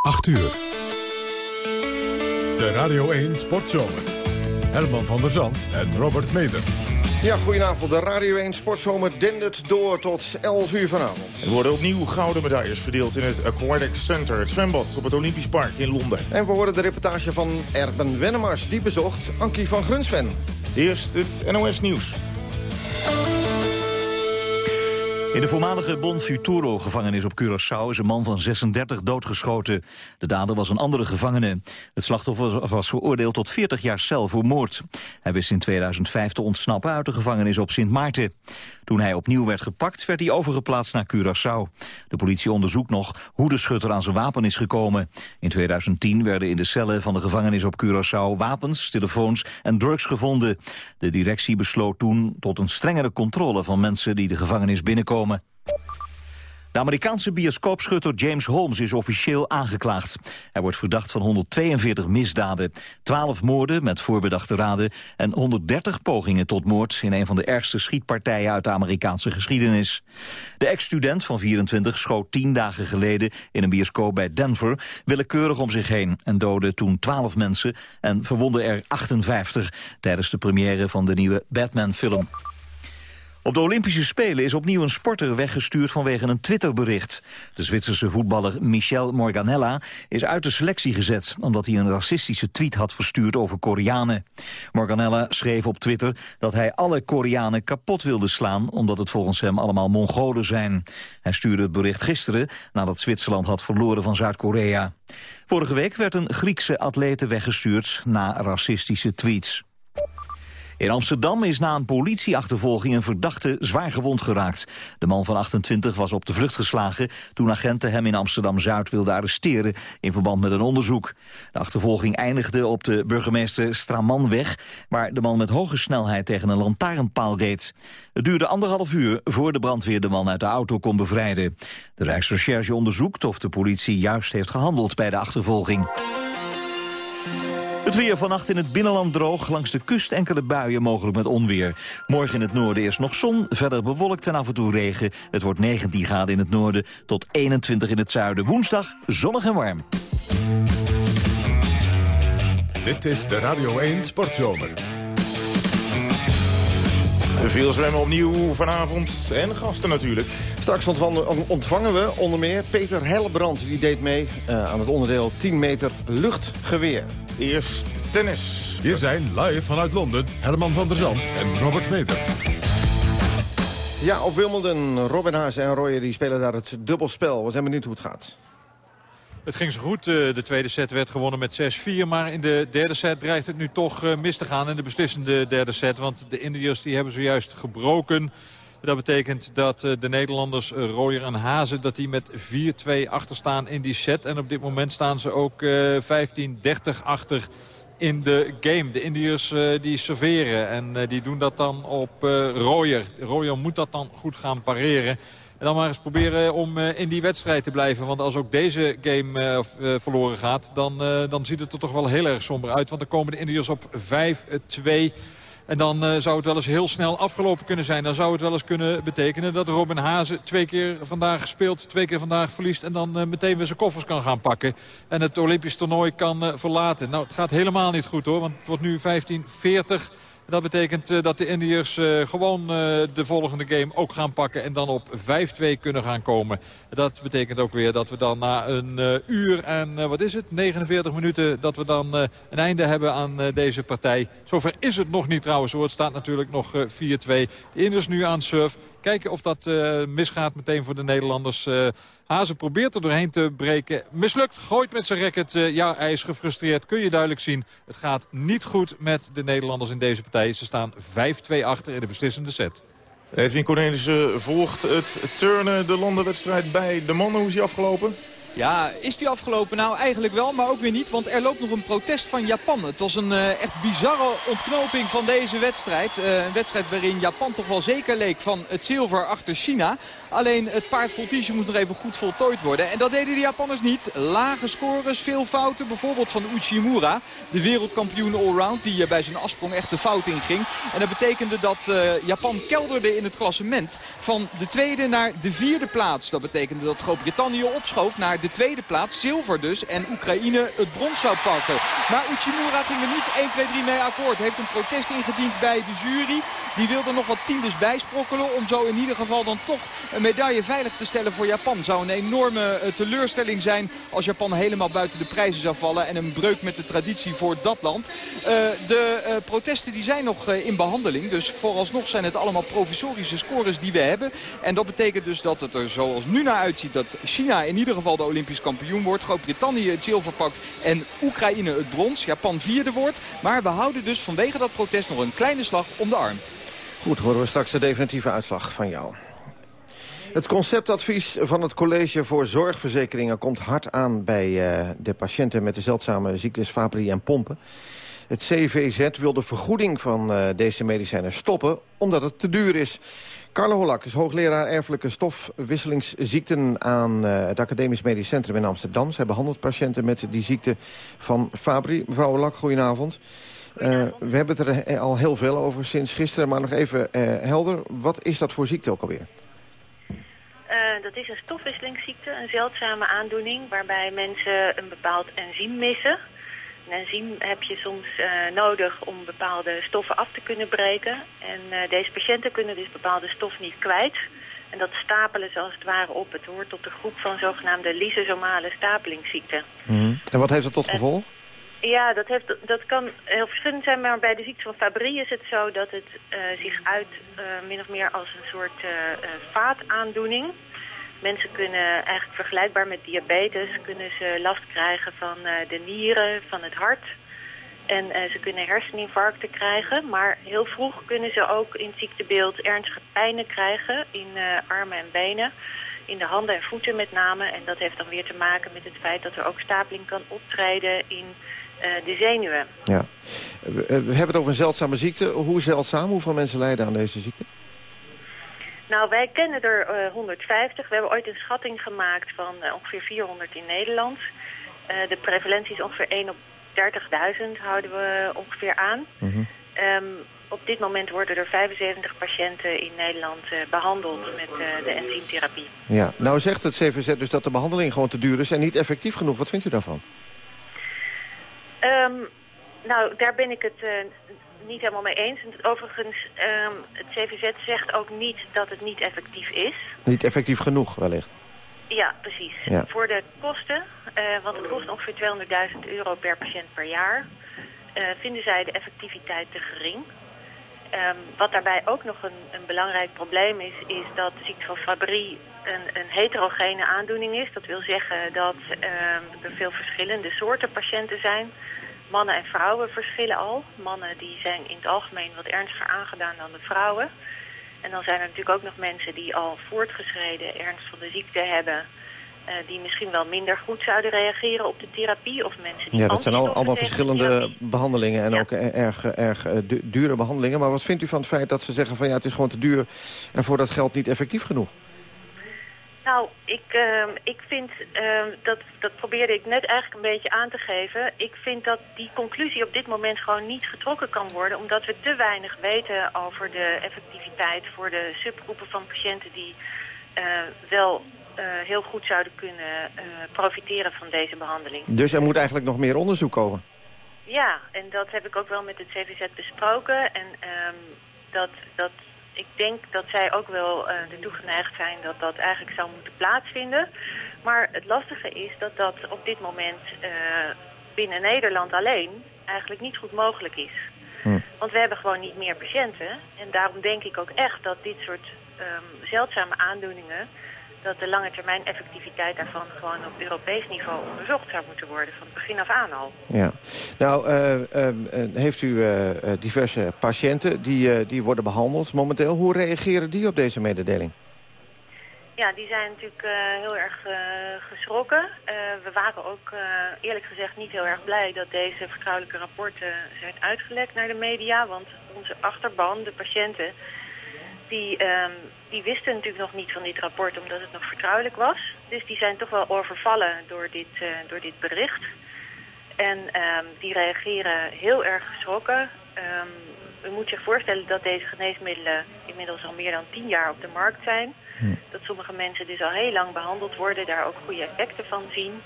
8 uur. De Radio 1 Sportzomer. Herman van der Zand en Robert Meder. Ja, goedenavond. De Radio 1 Sportzomer dendert door tot 11 uur vanavond. Er worden opnieuw gouden medailles verdeeld in het Aquatic Center, het zwembad op het Olympisch Park in Londen. En we horen de reportage van Erben Wennemars, die bezocht Ankie van Grunsven. Eerst het NOS Nieuws. In de voormalige Bon Futuro-gevangenis op Curaçao is een man van 36 doodgeschoten. De dader was een andere gevangene. Het slachtoffer was veroordeeld tot 40 jaar cel voor moord. Hij wist in 2005 te ontsnappen uit de gevangenis op Sint Maarten. Toen hij opnieuw werd gepakt, werd hij overgeplaatst naar Curaçao. De politie onderzoekt nog hoe de schutter aan zijn wapen is gekomen. In 2010 werden in de cellen van de gevangenis op Curaçao wapens, telefoons en drugs gevonden. De directie besloot toen tot een strengere controle van mensen die de gevangenis binnenkomen. De Amerikaanse bioscoopschutter James Holmes is officieel aangeklaagd. Hij wordt verdacht van 142 misdaden, 12 moorden met voorbedachte raden... en 130 pogingen tot moord in een van de ergste schietpartijen uit de Amerikaanse geschiedenis. De ex-student van 24 schoot tien dagen geleden in een bioscoop bij Denver... willekeurig om zich heen en doodde toen 12 mensen en verwonde er 58... tijdens de première van de nieuwe Batman-film. Op de Olympische Spelen is opnieuw een sporter weggestuurd vanwege een Twitterbericht. De Zwitserse voetballer Michel Morganella is uit de selectie gezet... omdat hij een racistische tweet had verstuurd over Koreanen. Morganella schreef op Twitter dat hij alle Koreanen kapot wilde slaan... omdat het volgens hem allemaal Mongolen zijn. Hij stuurde het bericht gisteren nadat Zwitserland had verloren van Zuid-Korea. Vorige week werd een Griekse atlete weggestuurd na racistische tweets. In Amsterdam is na een politieachtervolging een verdachte zwaar gewond geraakt. De man van 28 was op de vlucht geslagen toen agenten hem in Amsterdam-Zuid wilden arresteren in verband met een onderzoek. De achtervolging eindigde op de burgemeester Stramanweg, waar de man met hoge snelheid tegen een lantaarnpaal reed. Het duurde anderhalf uur voor de brandweer de man uit de auto kon bevrijden. De Rijksrecherche onderzoekt of de politie juist heeft gehandeld bij de achtervolging. Het weer vannacht in het binnenland droog. Langs de kust enkele buien, mogelijk met onweer. Morgen in het noorden eerst nog zon, verder bewolkt en af en toe regen. Het wordt 19 graden in het noorden tot 21 in het zuiden. Woensdag zonnig en warm. Dit is de Radio 1 Sportzomer. Veel zwemmen opnieuw vanavond en gasten natuurlijk. Straks ontvangen we onder meer Peter Hellebrand. Die deed mee uh, aan het onderdeel 10 meter luchtgeweer. Eerst tennis. Hier zijn live vanuit Londen Herman van der Zand en Robert Meter. Ja, op Wimbledon, Robin Haas en Royer die spelen daar het dubbelspel. We zijn benieuwd hoe het gaat. Het ging zo goed. De tweede set werd gewonnen met 6-4. Maar in de derde set dreigt het nu toch mis te gaan. In de beslissende derde set. Want de Indiërs die hebben zojuist gebroken. Dat betekent dat de Nederlanders Royer en Hazen... dat die met 4-2 achter staan in die set. En op dit moment staan ze ook 15-30 achter in de game. De Indiërs die serveren en die doen dat dan op Royer. Royer moet dat dan goed gaan pareren. En dan maar eens proberen om in die wedstrijd te blijven. Want als ook deze game verloren gaat, dan, dan ziet het er toch wel heel erg somber uit. Want dan komen de Indiërs op 5-2... En dan uh, zou het wel eens heel snel afgelopen kunnen zijn. Dan zou het wel eens kunnen betekenen dat Robin Hazen twee keer vandaag speelt. Twee keer vandaag verliest. En dan uh, meteen weer zijn koffers kan gaan pakken. En het Olympisch toernooi kan uh, verlaten. Nou, het gaat helemaal niet goed hoor. Want het wordt nu 15-40. Dat betekent uh, dat de Indiërs uh, gewoon uh, de volgende game ook gaan pakken. En dan op 5-2 kunnen gaan komen. Dat betekent ook weer dat we dan na een uur en wat is het? 49 minuten dat we dan een einde hebben aan deze partij. Zover is het nog niet trouwens. Het staat natuurlijk nog 4-2. De Indiërs nu aan surf. Kijken of dat misgaat meteen voor de Nederlanders. Hazen probeert er doorheen te breken. Mislukt, gooit met zijn racket. Uh, ja, hij is gefrustreerd, kun je duidelijk zien. Het gaat niet goed met de Nederlanders in deze partij. Ze staan 5-2 achter in de beslissende set. Edwin Cornelissen volgt het turnen, de landenwedstrijd bij de mannen. Hoe is die afgelopen? Ja, is die afgelopen? Nou, eigenlijk wel, maar ook weer niet. Want er loopt nog een protest van Japan. Het was een uh, echt bizarre ontknoping van deze wedstrijd. Uh, een wedstrijd waarin Japan toch wel zeker leek van het zilver achter China. Alleen het paard voltige moet nog even goed voltooid worden. En dat deden de Japanners niet. Lage scores, veel fouten. Bijvoorbeeld van Uchimura, de wereldkampioen allround. Die uh, bij zijn afsprong echt de fout inging. En dat betekende dat Japan kelderde in het klassement. Van de tweede naar de vierde plaats. Dat betekende dat Groot-Brittannië opschoof naar de tweede plaats, zilver dus. En Oekraïne het brons zou pakken. Maar Uchimura ging er niet 1, 2, 3 mee akkoord. Heeft een protest ingediend bij de jury. Die wilde nog wat tiendes bijsprokkelen om zo in ieder geval dan toch medaille veilig te stellen voor Japan. Zou een enorme eh, teleurstelling zijn als Japan helemaal buiten de prijzen zou vallen. En een breuk met de traditie voor dat land. Uh, de uh, protesten die zijn nog in behandeling. Dus vooralsnog zijn het allemaal provisorische scores die we hebben. En dat betekent dus dat het er zoals nu naar uitziet dat China in ieder geval de Olympisch kampioen wordt. Groot-Brittannië het zilver pakt en Oekraïne het brons. Japan vierde wordt. Maar we houden dus vanwege dat protest nog een kleine slag om de arm. Goed, horen we straks de definitieve uitslag van jou. Het conceptadvies van het College voor Zorgverzekeringen... komt hard aan bij uh, de patiënten met de zeldzame ziektes Fabry en Pompen. Het CVZ wil de vergoeding van uh, deze medicijnen stoppen... omdat het te duur is. Carlo Holak is hoogleraar erfelijke stofwisselingsziekten... aan uh, het Academisch Medisch Centrum in Amsterdam. Zij behandelt patiënten met die ziekte van Fabry. Mevrouw Holak, goedenavond. Uh, we hebben het er al heel veel over sinds gisteren, maar nog even helder. Wat is dat voor ziekte ook alweer? Uh, dat is een stofwisselingsziekte, een zeldzame aandoening... waarbij mensen een bepaald enzym missen. Een enzym heb je soms nodig om bepaalde stoffen af te kunnen breken. En deze patiënten kunnen dus bepaalde stof niet kwijt. En dat stapelen ze als het ware op. Het hoort tot de groep van zogenaamde lysosomale stapelingsziekten. Mm -hmm. En wat heeft dat tot gevolg? Ja, dat, heeft, dat kan heel verschillend zijn, maar bij de ziekte van Fabry is het zo dat het uh, zich uit uh, min of meer als een soort uh, vaataandoening. Mensen kunnen eigenlijk vergelijkbaar met diabetes, kunnen ze last krijgen van de nieren, van het hart. En ze kunnen herseninfarcten krijgen, maar heel vroeg kunnen ze ook in het ziektebeeld ernstige pijnen krijgen in armen en benen. In de handen en voeten met name. En dat heeft dan weer te maken met het feit dat er ook stapeling kan optreden in de zenuwen. Ja. We, we, hebben het over een zeldzame ziekte. Hoe zeldzaam? Hoeveel mensen lijden aan deze ziekte? Nou, wij kennen er uh, 150. We hebben ooit een schatting gemaakt van uh, ongeveer 400 in Nederland. de prevalentie is ongeveer 1 op 30.000 houden we ongeveer aan. Mm -hmm. um, op dit moment worden er 75 patiënten in Nederland behandeld met de enzymtherapie. Ja, nou zegt het CVZ dus dat de behandeling gewoon te duur is en niet effectief genoeg. Wat vindt u daarvan? Um, nou, daar ben ik het uh, niet helemaal mee eens. En overigens, um, het CVZ zegt ook niet dat het niet effectief is. Niet effectief genoeg, wellicht? Ja, precies. Ja. Voor de kosten, uh, want het kost ongeveer 200.000 euro per patiënt per jaar... Uh, vinden zij de effectiviteit te gering. Um, wat daarbij ook nog een, een, belangrijk probleem is... is dat ziekte van Fabry een, een heterogene aandoening is. Dat wil zeggen dat er veel verschillende soorten patiënten zijn... Mannen en vrouwen verschillen al. Mannen die zijn in het algemeen wat ernstiger aangedaan dan de vrouwen. En dan zijn er natuurlijk ook nog mensen die al voortgeschreden ernst van de ziekte hebben... Uh, die misschien wel minder goed zouden reageren op de therapie. Of mensen die ja, dat zijn al, allemaal verschillende behandelingen en ja. ook erg, erg uh, dure behandelingen. Maar wat vindt u van het feit dat ze zeggen van ja, het is gewoon te duur... en voor dat geld niet effectief genoeg? Nou, ik, uh, ik vind, uh, dat, dat probeerde ik net eigenlijk een beetje aan te geven. Ik vind dat die conclusie op dit moment gewoon niet getrokken kan worden... omdat we te weinig weten over de effectiviteit voor de subgroepen van patiënten... die uh, wel heel goed zouden kunnen profiteren van deze behandeling. Dus er moet eigenlijk nog meer onderzoek komen? Ja, en dat heb ik ook wel met het CVZ besproken. En um, dat... dat ik denk dat zij ook wel uh, ertoe geneigd zijn dat dat eigenlijk zou moeten plaatsvinden. Maar het lastige is dat dat op dit moment uh, binnen Nederland alleen eigenlijk niet goed mogelijk is. Hm. Want we hebben gewoon niet meer patiënten. En daarom denk ik ook echt dat dit soort um, zeldzame aandoeningen dat de lange termijn effectiviteit daarvan gewoon op Europees niveau onderzocht zou moeten worden, van het begin af aan al. Ja. Nou, uh, uh, heeft u uh, diverse patiënten die, die worden behandeld momenteel. Hoe reageren die op deze mededeling? Ja, die zijn natuurlijk heel erg geschrokken. we waren ook eerlijk gezegd niet heel erg blij dat deze vertrouwelijke rapporten zijn uitgelekt naar de media. Want onze achterban, de patiënten, die, um, die wisten natuurlijk nog niet van dit rapport omdat het nog vertrouwelijk was. Dus die zijn toch wel overvallen door dit, uh, door dit bericht. En um, die reageren heel erg geschrokken. Um, u moet zich voorstellen dat deze geneesmiddelen inmiddels al meer dan tien jaar op de markt zijn. Hm. Dat sommige mensen dus al heel lang behandeld worden, daar ook goede effecten van zien.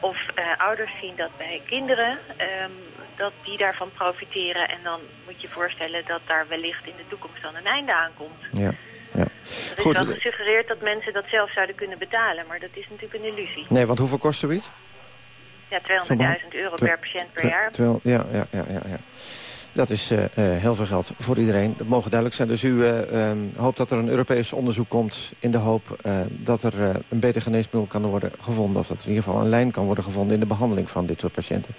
Of uh, ouders zien dat bij kinderen, um, dat die daarvan profiteren. En dan moet je voorstellen dat daar wellicht in de toekomst dan een einde aankomt. Ja. Ja. Er is Goed, wel gesuggereerd dat mensen dat zelf zouden kunnen betalen, maar dat is natuurlijk een illusie. Nee, want hoeveel kost zoiets? Ja, 200.000 euro per patiënt per jaar. Ja, ja, ja, ja, ja. Dat is uh, heel veel geld voor iedereen. Dat mogen duidelijk zijn. Dus u uh, hoopt dat er een Europees onderzoek komt... in de hoop uh, dat er een beter geneesmiddel kan worden gevonden... of dat er in ieder geval een lijn kan worden gevonden... in de behandeling van dit soort patiënten.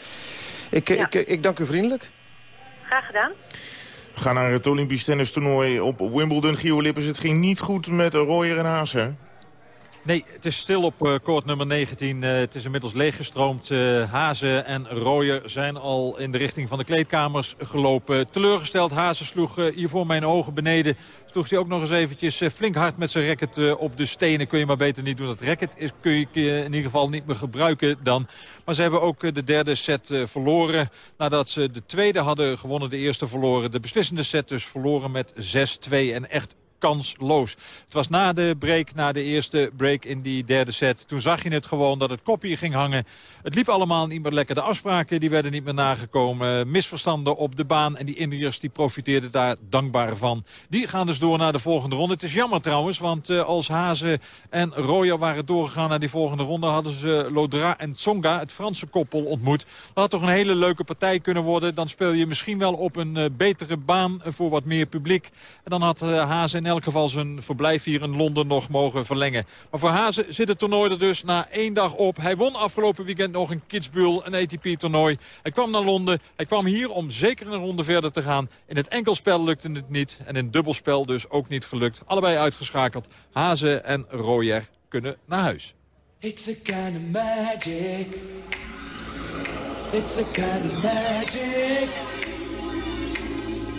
Ik, ik, ik dank u vriendelijk. Graag gedaan. We gaan naar het Olympisch tennistoernooi op Wimbledon. Gio Lippers, het ging niet goed met Royer en Haas, hè? Nee, het is stil op uh, koord nummer 19. Uh, het is inmiddels leeggestroomd. Uh, Hazen en Rooyer zijn al in de richting van de kleedkamers gelopen. Teleurgesteld, Hazen sloeg hier voor mijn ogen beneden. Sloeg hij ook nog eens eventjes flink hard met zijn racket op de stenen. Kun je maar beter niet doen. Dat racket is, kun je in ieder geval niet meer gebruiken dan. Maar ze hebben ook de derde set verloren. Nadat ze de tweede hadden gewonnen, de eerste verloren. De beslissende set dus verloren met 6-2. En echt kansloos. Het was na de break, na de eerste break in die derde set. Toen zag je het gewoon dat het kopje ging hangen. Het liep allemaal niet meer lekker. De afspraken die werden niet meer nagekomen. Misverstanden op de baan. En die Indiërs die profiteerden daar dankbaar van. Die gaan dus door naar de volgende ronde. Het is jammer trouwens, want uh, als Hazen en Roya waren doorgegaan naar die volgende ronde... hadden ze Lodra en Tsonga, het Franse koppel, ontmoet. Dat had toch een hele leuke partij kunnen worden. Dan speel je misschien wel op een uh, betere baan voor wat meer publiek. En dan had uh, Hazen en elk geval zijn verblijf hier in Londen nog mogen verlengen. Maar voor Hazen zit het toernooi er dus na één dag op. Hij won afgelopen weekend nog een Kitzbühel, een ATP-toernooi. Hij kwam naar Londen. Hij kwam hier om zeker een ronde verder te gaan. In het enkelspel lukte het niet. En in het dubbelspel dus ook niet gelukt. Allebei uitgeschakeld. Hazen en Royer kunnen naar huis. It's a kind of magic. It's a kind of magic.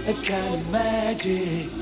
A kind of magic.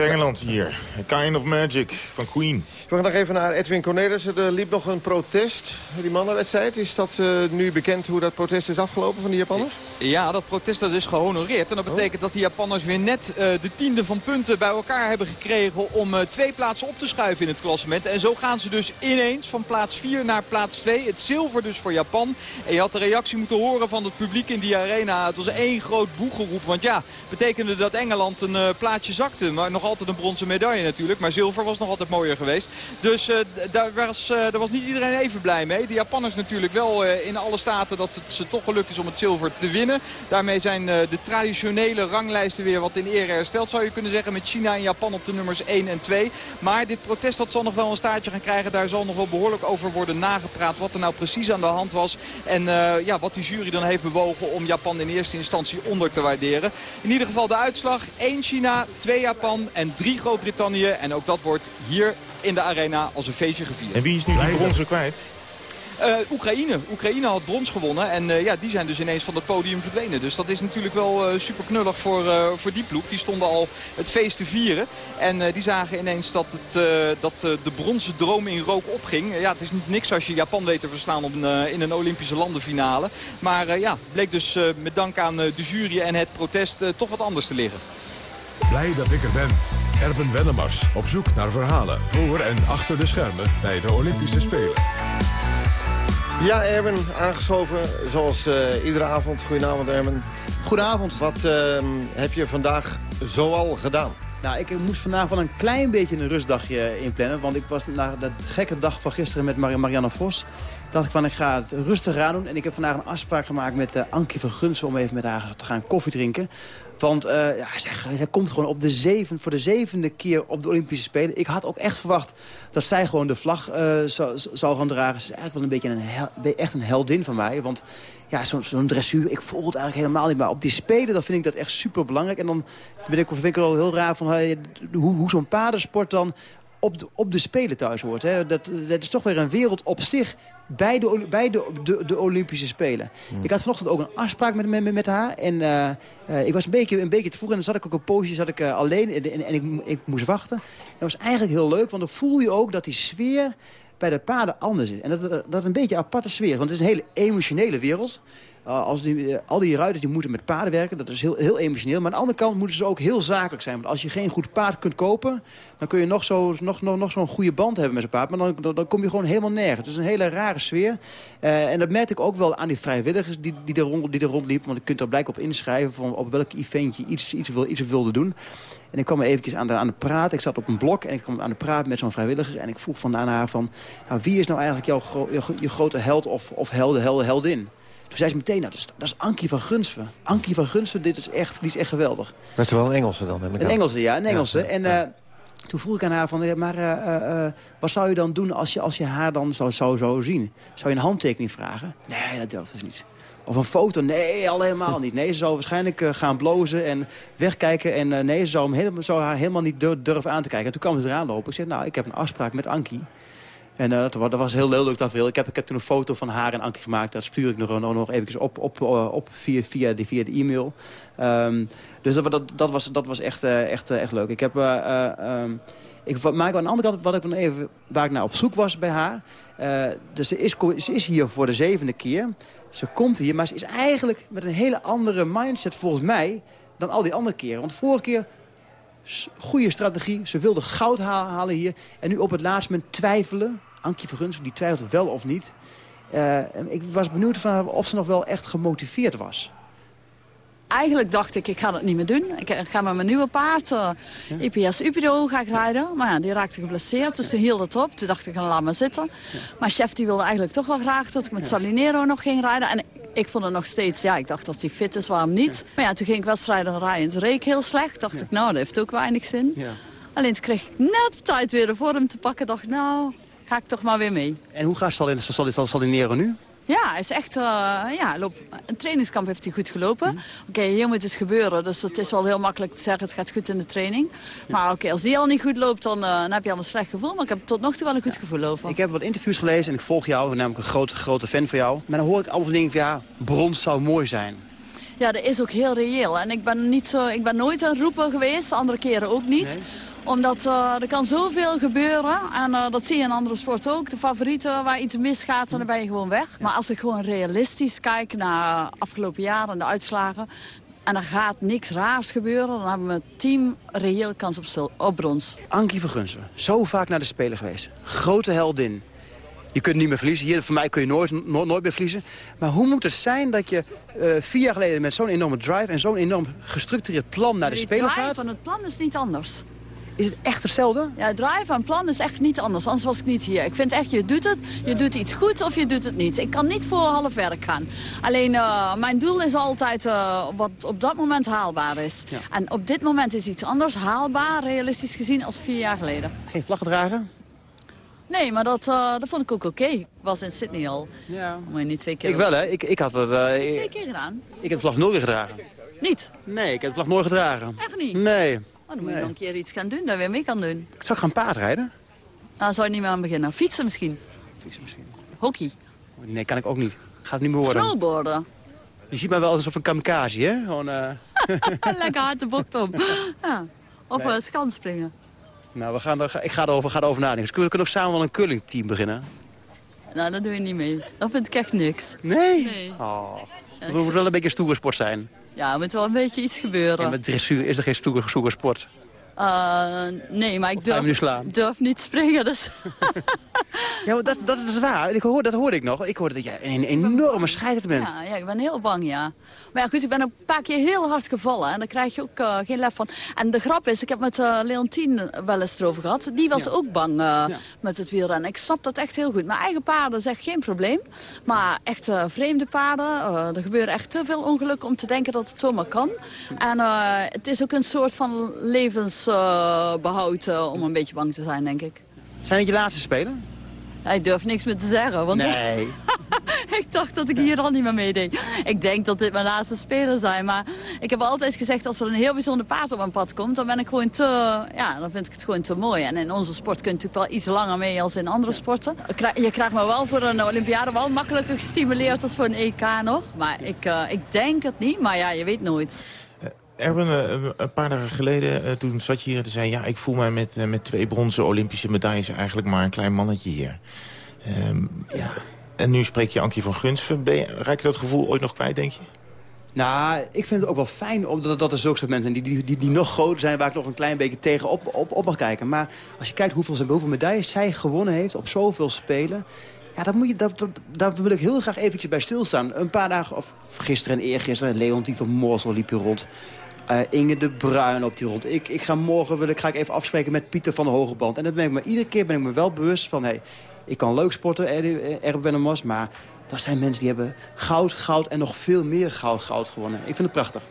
Uit Engeland hier. A Kind of Magic van Queen. We gaan nog even naar Edwin Cornelissen. Er liep nog een protest, die mannenwedstrijd. Is dat uh, nu bekend hoe dat protest is afgelopen van de Japanners? Ja, dat protest dat is gehonoreerd. En dat betekent dat de Japanners weer net uh, de tiende van punten bij elkaar hebben gekregen... om uh, twee plaatsen op te schuiven in het klassement. En zo gaan ze dus ineens van plaats 4 naar plaats 2. Het zilver dus voor Japan. En je had de reactie moeten horen van het publiek in die arena. Het was één groot boegeroep. Want ja, betekende dat Engeland een plaatsje zakte. Maar nog altijd een bronzen medaille natuurlijk. Maar zilver was nog altijd mooier geweest. Dus daar, was, daar was niet iedereen even blij mee. De Japanners natuurlijk wel uh, in alle staten dat het ze toch gelukt is om het zilver te winnen. Daarmee zijn de traditionele ranglijsten weer wat in ere hersteld zou je kunnen zeggen. Met China en Japan op de nummers 1 en 2. Maar dit protest dat zal nog wel een staartje gaan krijgen. Daar zal nog wel behoorlijk over worden nagepraat. Wat er nou precies aan de hand was. En ja, wat die jury dan heeft bewogen om Japan in eerste instantie onder te waarderen. In ieder geval de uitslag. 1 China, 2 Japan en 3 Groot-Brittannië. En ook dat wordt hier in de arena als een feestje gevierd. En wie is nu die bronzen kwijt? Uh, Oekraïne. Oekraïne had brons gewonnen. En uh, ja, die zijn dus ineens van het podium verdwenen. Dus dat is natuurlijk wel uh, super knullig voor, voor die ploeg. Die stonden al het feest te vieren. En die zagen ineens dat, het, dat de bronzen droom in rook opging. ja, het is niet niks als je Japan weet te verslaan op een, in een Olympische landenfinale. Maar ja, bleek dus met dank aan de jury en het protest toch wat anders te liggen. Blij dat ik er ben. Erben Wennemars op zoek naar verhalen voor en achter de schermen bij de Olympische Spelen. Ja, Erben, aangeschoven zoals uh, iedere avond. Goedenavond, Erben. Goedenavond. Wat uh, heb je vandaag zoal gedaan? Nou, ik moest vandaag wel een klein beetje een rustdagje inplannen. Want ik was na de gekke dag van gisteren met Mar Marianne Vos dacht ik van ik ga het rustig aan doen. En ik heb vandaag een afspraak gemaakt met uh, Ankie van Gunsen om even met haar te gaan koffie drinken. Want uh, ja, hij komt gewoon op de zeven, voor de zevende keer op de Olympische Spelen. Ik had ook echt verwacht dat zij gewoon de vlag uh, zou, zou gaan dragen. Ze is eigenlijk wel een beetje een, echt een heldin van mij. Want ja, zo'n zo dressuur, ik volg het eigenlijk helemaal niet. Maar op die Spelen, dan vind ik dat echt super belangrijk. En dan vind ik, vind ik wel heel raar van hoe, hoe zo'n paardensport dan op de, op de Spelen thuis hoort. Hè. Dat, dat is toch weer een wereld op zich bij de, bij de, de, de Olympische Spelen. Hmm. Ik had vanochtend ook een afspraak met, met, met haar. En uh, uh, ik was een beetje, een beetje te vroeg en dan zat ik ook een poosje zat ik, uh, alleen en, en, en ik, ik, moest wachten. Dat was eigenlijk heel leuk, want dan voel je ook dat die sfeer bij de paarden anders is. En dat, dat een beetje een aparte sfeer, want het is een hele emotionele wereld. Uh, als die, uh, al die ruiters die moeten met paarden werken, dat is heel, heel emotioneel. Maar aan de andere kant moeten ze ook heel zakelijk zijn. Want als je geen goed paard kunt kopen, dan kun je nog zo'n nog, nog, goede band hebben met zo'n paard. Maar dan, dan, kom je gewoon helemaal nergens. Het is een hele rare sfeer. Uh, en dat merkte ik ook wel aan die vrijwilligers die, die, er, rond, die er rondliepen. Want je kunt er blijkbaar op inschrijven van op welk event je iets, iets, wil, wilde doen. En ik kwam eventjes aan de, aan praat. Ik zat op een blok en ik kwam aan de praat met zo'n vrijwilliger. En ik vroeg van daarna van, nou, wie is nou eigenlijk jouw je, grote held of, of helde, helde, heldin? Toen zei ze meteen, nou, dat, is, dat is Ankie van Gunsven. Ankie van Gunsven, dit is echt, die is echt geweldig. Dat is wel een Engelse dan? Een Engelse, ja, een Engelse. Ja, en uh, toen vroeg ik aan haar van, maar uh, uh, wat zou je dan doen als je, als je haar dan zou, zou, zou zien? Zou je een handtekening vragen? Nee, dat durfde ze niet. Of een foto? Nee, al helemaal niet. Nee, ze zou waarschijnlijk uh, gaan blozen en wegkijken. En uh, nee, ze zou, hem helemaal, zou haar helemaal niet durven aan te kijken. En toen kwam ze eraan lopen. Ik zei, nou, ik heb een afspraak met Ankie. En uh, dat, dat, was heel leuk tafereel. Ik heb, ik heb toen een foto van haar en Ankie gemaakt. Dat stuur ik nog, nog, even op, op, op via, via, de, via de e-mail. Um, dus dat, dat, dat, was, dat was echt, uh, echt, echt leuk. Ik heb... Um, ik aan de andere kant wat ik dan even, waar ik naar op zoek was bij haar. Dus ze is, ze is hier voor de zevende keer. Ze komt hier, maar ze is eigenlijk met een hele andere mindset volgens mij dan al die andere keren. Want vorige keer goede strategie. Ze wilde goud halen hier. En nu op het laatst moment twijfelen. Ankie Verguns, die twijfelt wel of niet. Uh, ik was benieuwd van of ze nog wel echt gemotiveerd was. eigenlijk dacht ik, ik ga dat niet meer doen. Ik ga met mijn nieuwe paard, uh, IPS Upido, ga ik rijden. Maar ja, die raakte geblesseerd, dus toen hield het op. Toen dacht ik, dan laat maar zitten. Maar chef die wilde eigenlijk toch wel graag dat ik met Salinero nog ging rijden. En ik vond het nog steeds, ja, ik dacht als hij fit is, waarom niet? Maar ja, toen ging ik wedstrijden rijden reek heel slecht. Dacht ik, nou, dat heeft ook weinig zin. Alleen toen kreeg ik net tijd weer voor hem te pakken. Dacht nou, ga ik toch maar weer mee. En hoe gaat Salinero nu? Ja, hij is echt, uh, ja, loop, een trainingskamp heeft hij goed gelopen. Mhm. Oké, hier moet het gebeuren, dus het is wel heel makkelijk te zeggen, het gaat goed in de training. Maar oké, als die al niet goed loopt, dan, uh, dan, heb je al een slecht gevoel. Maar ik heb tot nog toe wel een goed gevoel over. Ik heb wat interviews gelezen en ik volg jou, ik ben namelijk een grote, grote fan van jou. Maar dan hoor ik allemaal van dingen van, ja, brons zou mooi zijn. Ja, dat is ook heel reëel. En ik ben, niet zo, ik ben nooit een roeper geweest, andere keren ook niet omdat uh, er kan zoveel gebeuren. En uh, dat zie je in andere sporten ook. De favorieten waar iets misgaat, dan ben je gewoon weg. Maar als ik gewoon realistisch kijk naar afgelopen jaren en de uitslagen... en er gaat niks raars gebeuren... dan hebben we het team reëel kans op, op brons. Ankie Vergunsen, zo vaak naar de Spelen geweest. Grote heldin. Je kunt niet meer verliezen. Hier, voor mij kun je nooit, nooit, meer verliezen. Maar hoe moet het zijn dat je uh, vier jaar geleden met zo'n enorme drive... en zo'n enorm gestructureerd plan naar de, de Spelen gaat? van het plan is niet anders. Is het echt hetzelfde? Ja, drive en plan is echt niet anders. Anders was ik niet hier. Ik vind echt, je doet het, je doet iets goed of je doet het niet. Ik kan niet voor half werk gaan. Alleen, uh, mijn doel is altijd uh, wat op dat moment haalbaar is. Ja. En op dit moment is iets anders haalbaar, realistisch gezien, als vier jaar geleden. Geen vlag dragen? Nee, maar dat, uh, dat vond ik ook oké. Okay. Ik was in Sydney al. Ja. Maar niet twee keer. Ik wel, hè? Ik, ik had het... twee keer gedaan? Ik heb de vlag nooit gedragen. Niet? Nee, ik heb de vlag nooit gedragen. Echt niet? Nee. Oh, dan moet je nog een keer iets gaan doen, dat weer mee kan doen. Ik zou gaan paardrijden. Nou, zou je niet meer aan beginnen. Fietsen misschien? Fietsen misschien. Hockey? Nee, kan ik ook niet. Gaat het niet meer worden. Snowboarden? Je ziet mij wel als een kamikaze, hè? Gewoon, uh... Lekker hard de bocht op. Ja. Of nee. uh, schansspringen. Nou, we gaan er, ik ga erover, ga erover nadenken. Dus kunnen we kunnen ook samen wel een curlingteam beginnen? Nou, dat doe je niet mee. Dat vind ik echt niks. Nee? Nee. Oh. Het moet wel een beetje een stoere sport zijn. Ja, er moet wel een beetje iets gebeuren. En met dressuur is er geen stoere, sport? Uh, nee, maar ik durf, durf niet springen. Dus. ja, dat, dat is waar. Ik hoor, dat hoorde ik nog. Ik hoorde dat jij een enorme scheider bent. Ja, ja, ik ben heel bang, ja. Maar ja, goed, ik ben een paar keer heel hard gevallen. En daar krijg je ook uh, geen lef van. En de grap is, ik heb met uh, Leontien wel eens erover gehad. Die was ja. ook bang ja. met het wielrennen. Ik snap dat echt heel goed. Mijn eigen paarden is echt geen probleem. Maar echt vreemde paarden. er gebeuren echt te veel ongelukken om te denken dat het zomaar kan. En het is ook een soort van levens behoud uh, om een beetje bang te zijn, denk ik. Zijn het je laatste spelen? Ja, ik durf niks meer te zeggen. Want nee. ik dacht dat ik hier al niet meer meedeed. Ik denk dat dit mijn laatste spelen zijn. Maar ik heb altijd gezegd, als er een heel bijzonder paard op mijn pad komt... dan ben ik gewoon te... Ja, dan vind ik het gewoon te mooi. En in onze sport kun je natuurlijk wel iets langer mee als in andere sporten. Je krijgt me wel voor een Olympiade wel makkelijker gestimuleerd als voor een EK nog. Maar ik, uh, ik denk het niet. Maar ja, je weet nooit. Erwin, een paar dagen geleden, uh, toen zat je hier en zei... ja, ik voel mij met, uh, met twee bronzen Olympische medailles eigenlijk maar een klein mannetje hier. Um, ja. En nu spreek je Ankie van Gunsven. Ben je, raak je dat gevoel ooit nog kwijt, denk je? Nou, ik vind het ook wel fijn omdat dat er zulke soort mensen die, die, die, die nog groter zijn... waar ik nog een klein beetje tegen op, op, op mag kijken. Maar als je kijkt hoeveel, hoeveel medailles zij gewonnen heeft op zoveel spelen... Ja, daar, moet je, daar, daar wil ik heel graag eventjes bij stilstaan. Een paar dagen, of gisteren en eergisteren... Leon die van Morsel liep hier rond. Uh, Inge de Bruin op die rond. Ik, ik ga morgen wil ik, ga ik even afspreken met Pieter van de Hogeband. En dat ben ik me, iedere keer ben ik me wel bewust van... Hey, ik kan leuk sporten, Erwin Mas, maar dat zijn mensen die hebben goud, goud en nog veel meer goud, goud gewonnen. Ik vind het prachtig.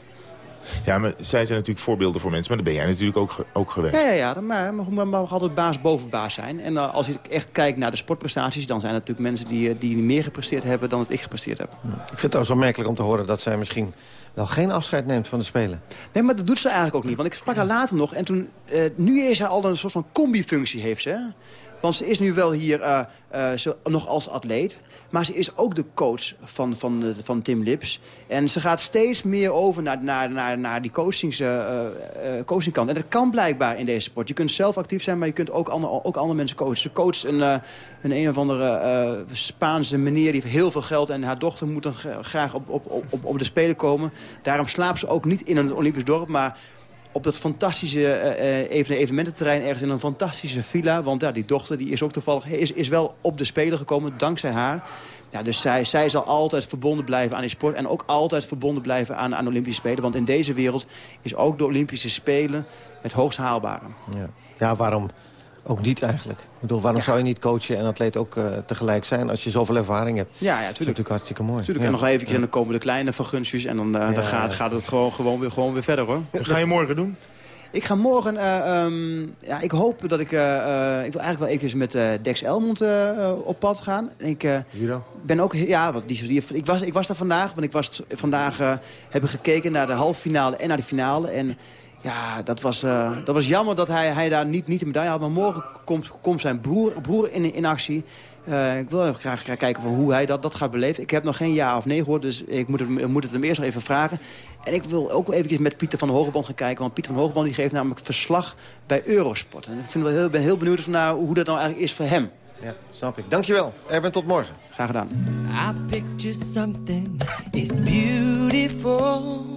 Ja, maar zij zijn natuurlijk voorbeelden voor mensen. Maar dat ben jij natuurlijk ook, ook geweest. Ja, ja, ja maar, we altijd baas boven baas zijn. En uh, als ik echt kijk naar de sportprestaties... dan zijn er natuurlijk mensen die, die meer gepresteerd hebben dan het ik gepresteerd heb. Ik vind het trouwens wel merkelijk om te horen dat zij misschien wel geen afscheid neemt van de Spelen. Nee, maar dat doet ze eigenlijk ook niet. Want ik sprak haar later nog. En toen, uh, nu is zij al een soort van combi-functie heeft ze. Want ze is nu wel hier uh, uh, zo, nog als atleet. Maar ze is ook de coach van, van, uh, van Tim Lips. En ze gaat steeds meer over naar, naar, naar, naar die coachings, coachingkant. En dat kan blijkbaar in deze sport. Je kunt zelf actief zijn, maar je kunt ook, andere, ook andere mensen coachen. Ze coacht een, een, een of andere Spaanse meneer die heeft heel veel geld... en haar dochter moet dan graag op, op, op, op de Spelen komen. Daarom slaapt ze ook niet in een Olympisch dorp, maar op dat fantastische uh, even evenemententerrein... ergens in een fantastische villa. Want ja, die dochter die is ook toevallig is, is wel op de Spelen gekomen, dankzij haar. Ja, dus zij, zij zal altijd verbonden blijven aan die sport. En ook altijd verbonden blijven aan, aan Olympische Spelen. Want in deze wereld is ook de Olympische Spelen het hoogst haalbare. Ja, ja waarom ook niet eigenlijk? Ik bedoel, waarom zou je niet coachen en atleet ook uh, tegelijk zijn... als je zoveel ervaring hebt? Ja, ja tuurlijk. Dat is natuurlijk hartstikke mooi. Tuurlijk. En nog even en dan komen de kleine van Gunstjes... en dan, uh, dan gaat, gaat het gewoon, gewoon, weer, gewoon weer verder, hoor. Wat ga je morgen doen? Ik ga morgen, uh, um, ja, ik hoop dat ik, uh, uh, ik wil eigenlijk wel even met Dex Elmond op pad gaan. Ik ben ook, ja, want die, die, ik, was, ik was daar vandaag, want ik was vandaag, heb ik gekeken naar de halve finale en naar de finale. En ja, dat was, dat was jammer dat hij, hij daar niet, niet de medaille had. Maar morgen komt, komt zijn broer, broer in, in actie. Uh, ik wil graag, graag kijken van hoe hij dat, dat gaat beleven. Ik heb nog geen ja of nee gehoord, dus ik moet het, moet het hem eerst nog even vragen. En ik wil ook eventjes met Pieter van de Hogeband gaan kijken. Want Pieter van de Hogeband die geeft namelijk verslag bij Eurosport. En ik vind wel heel, ben heel benieuwd van, hoe dat nou eigenlijk is voor hem. Ja, snap ik. Dankjewel. Erben, tot morgen. Graag gedaan. I picture something, it's beautiful.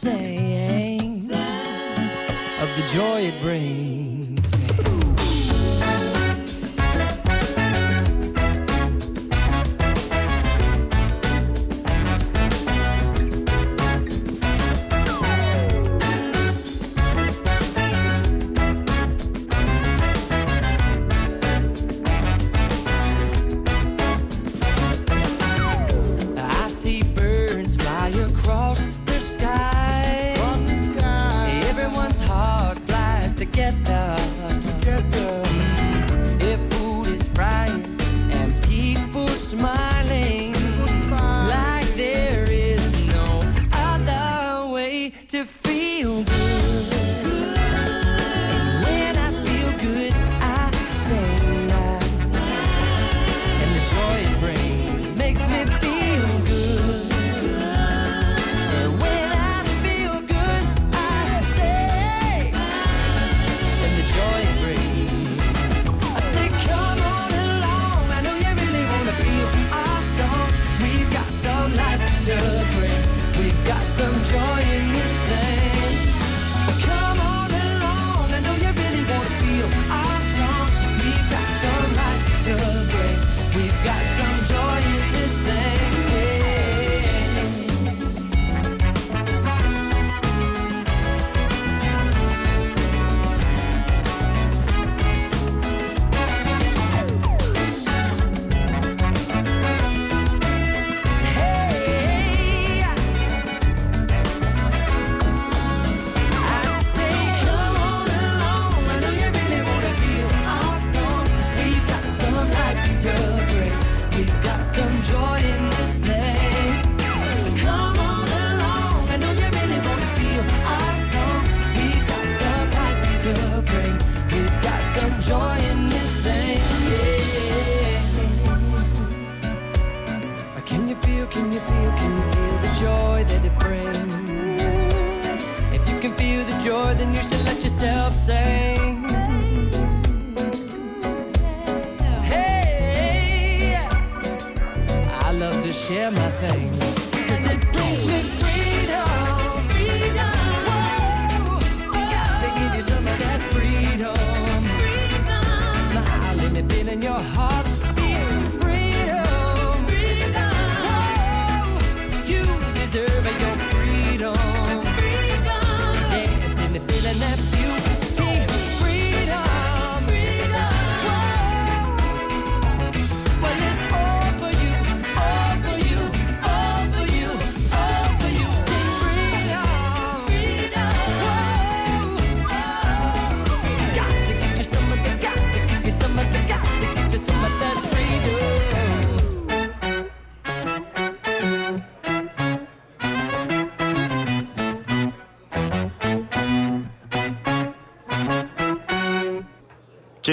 I sing of the joy it brings.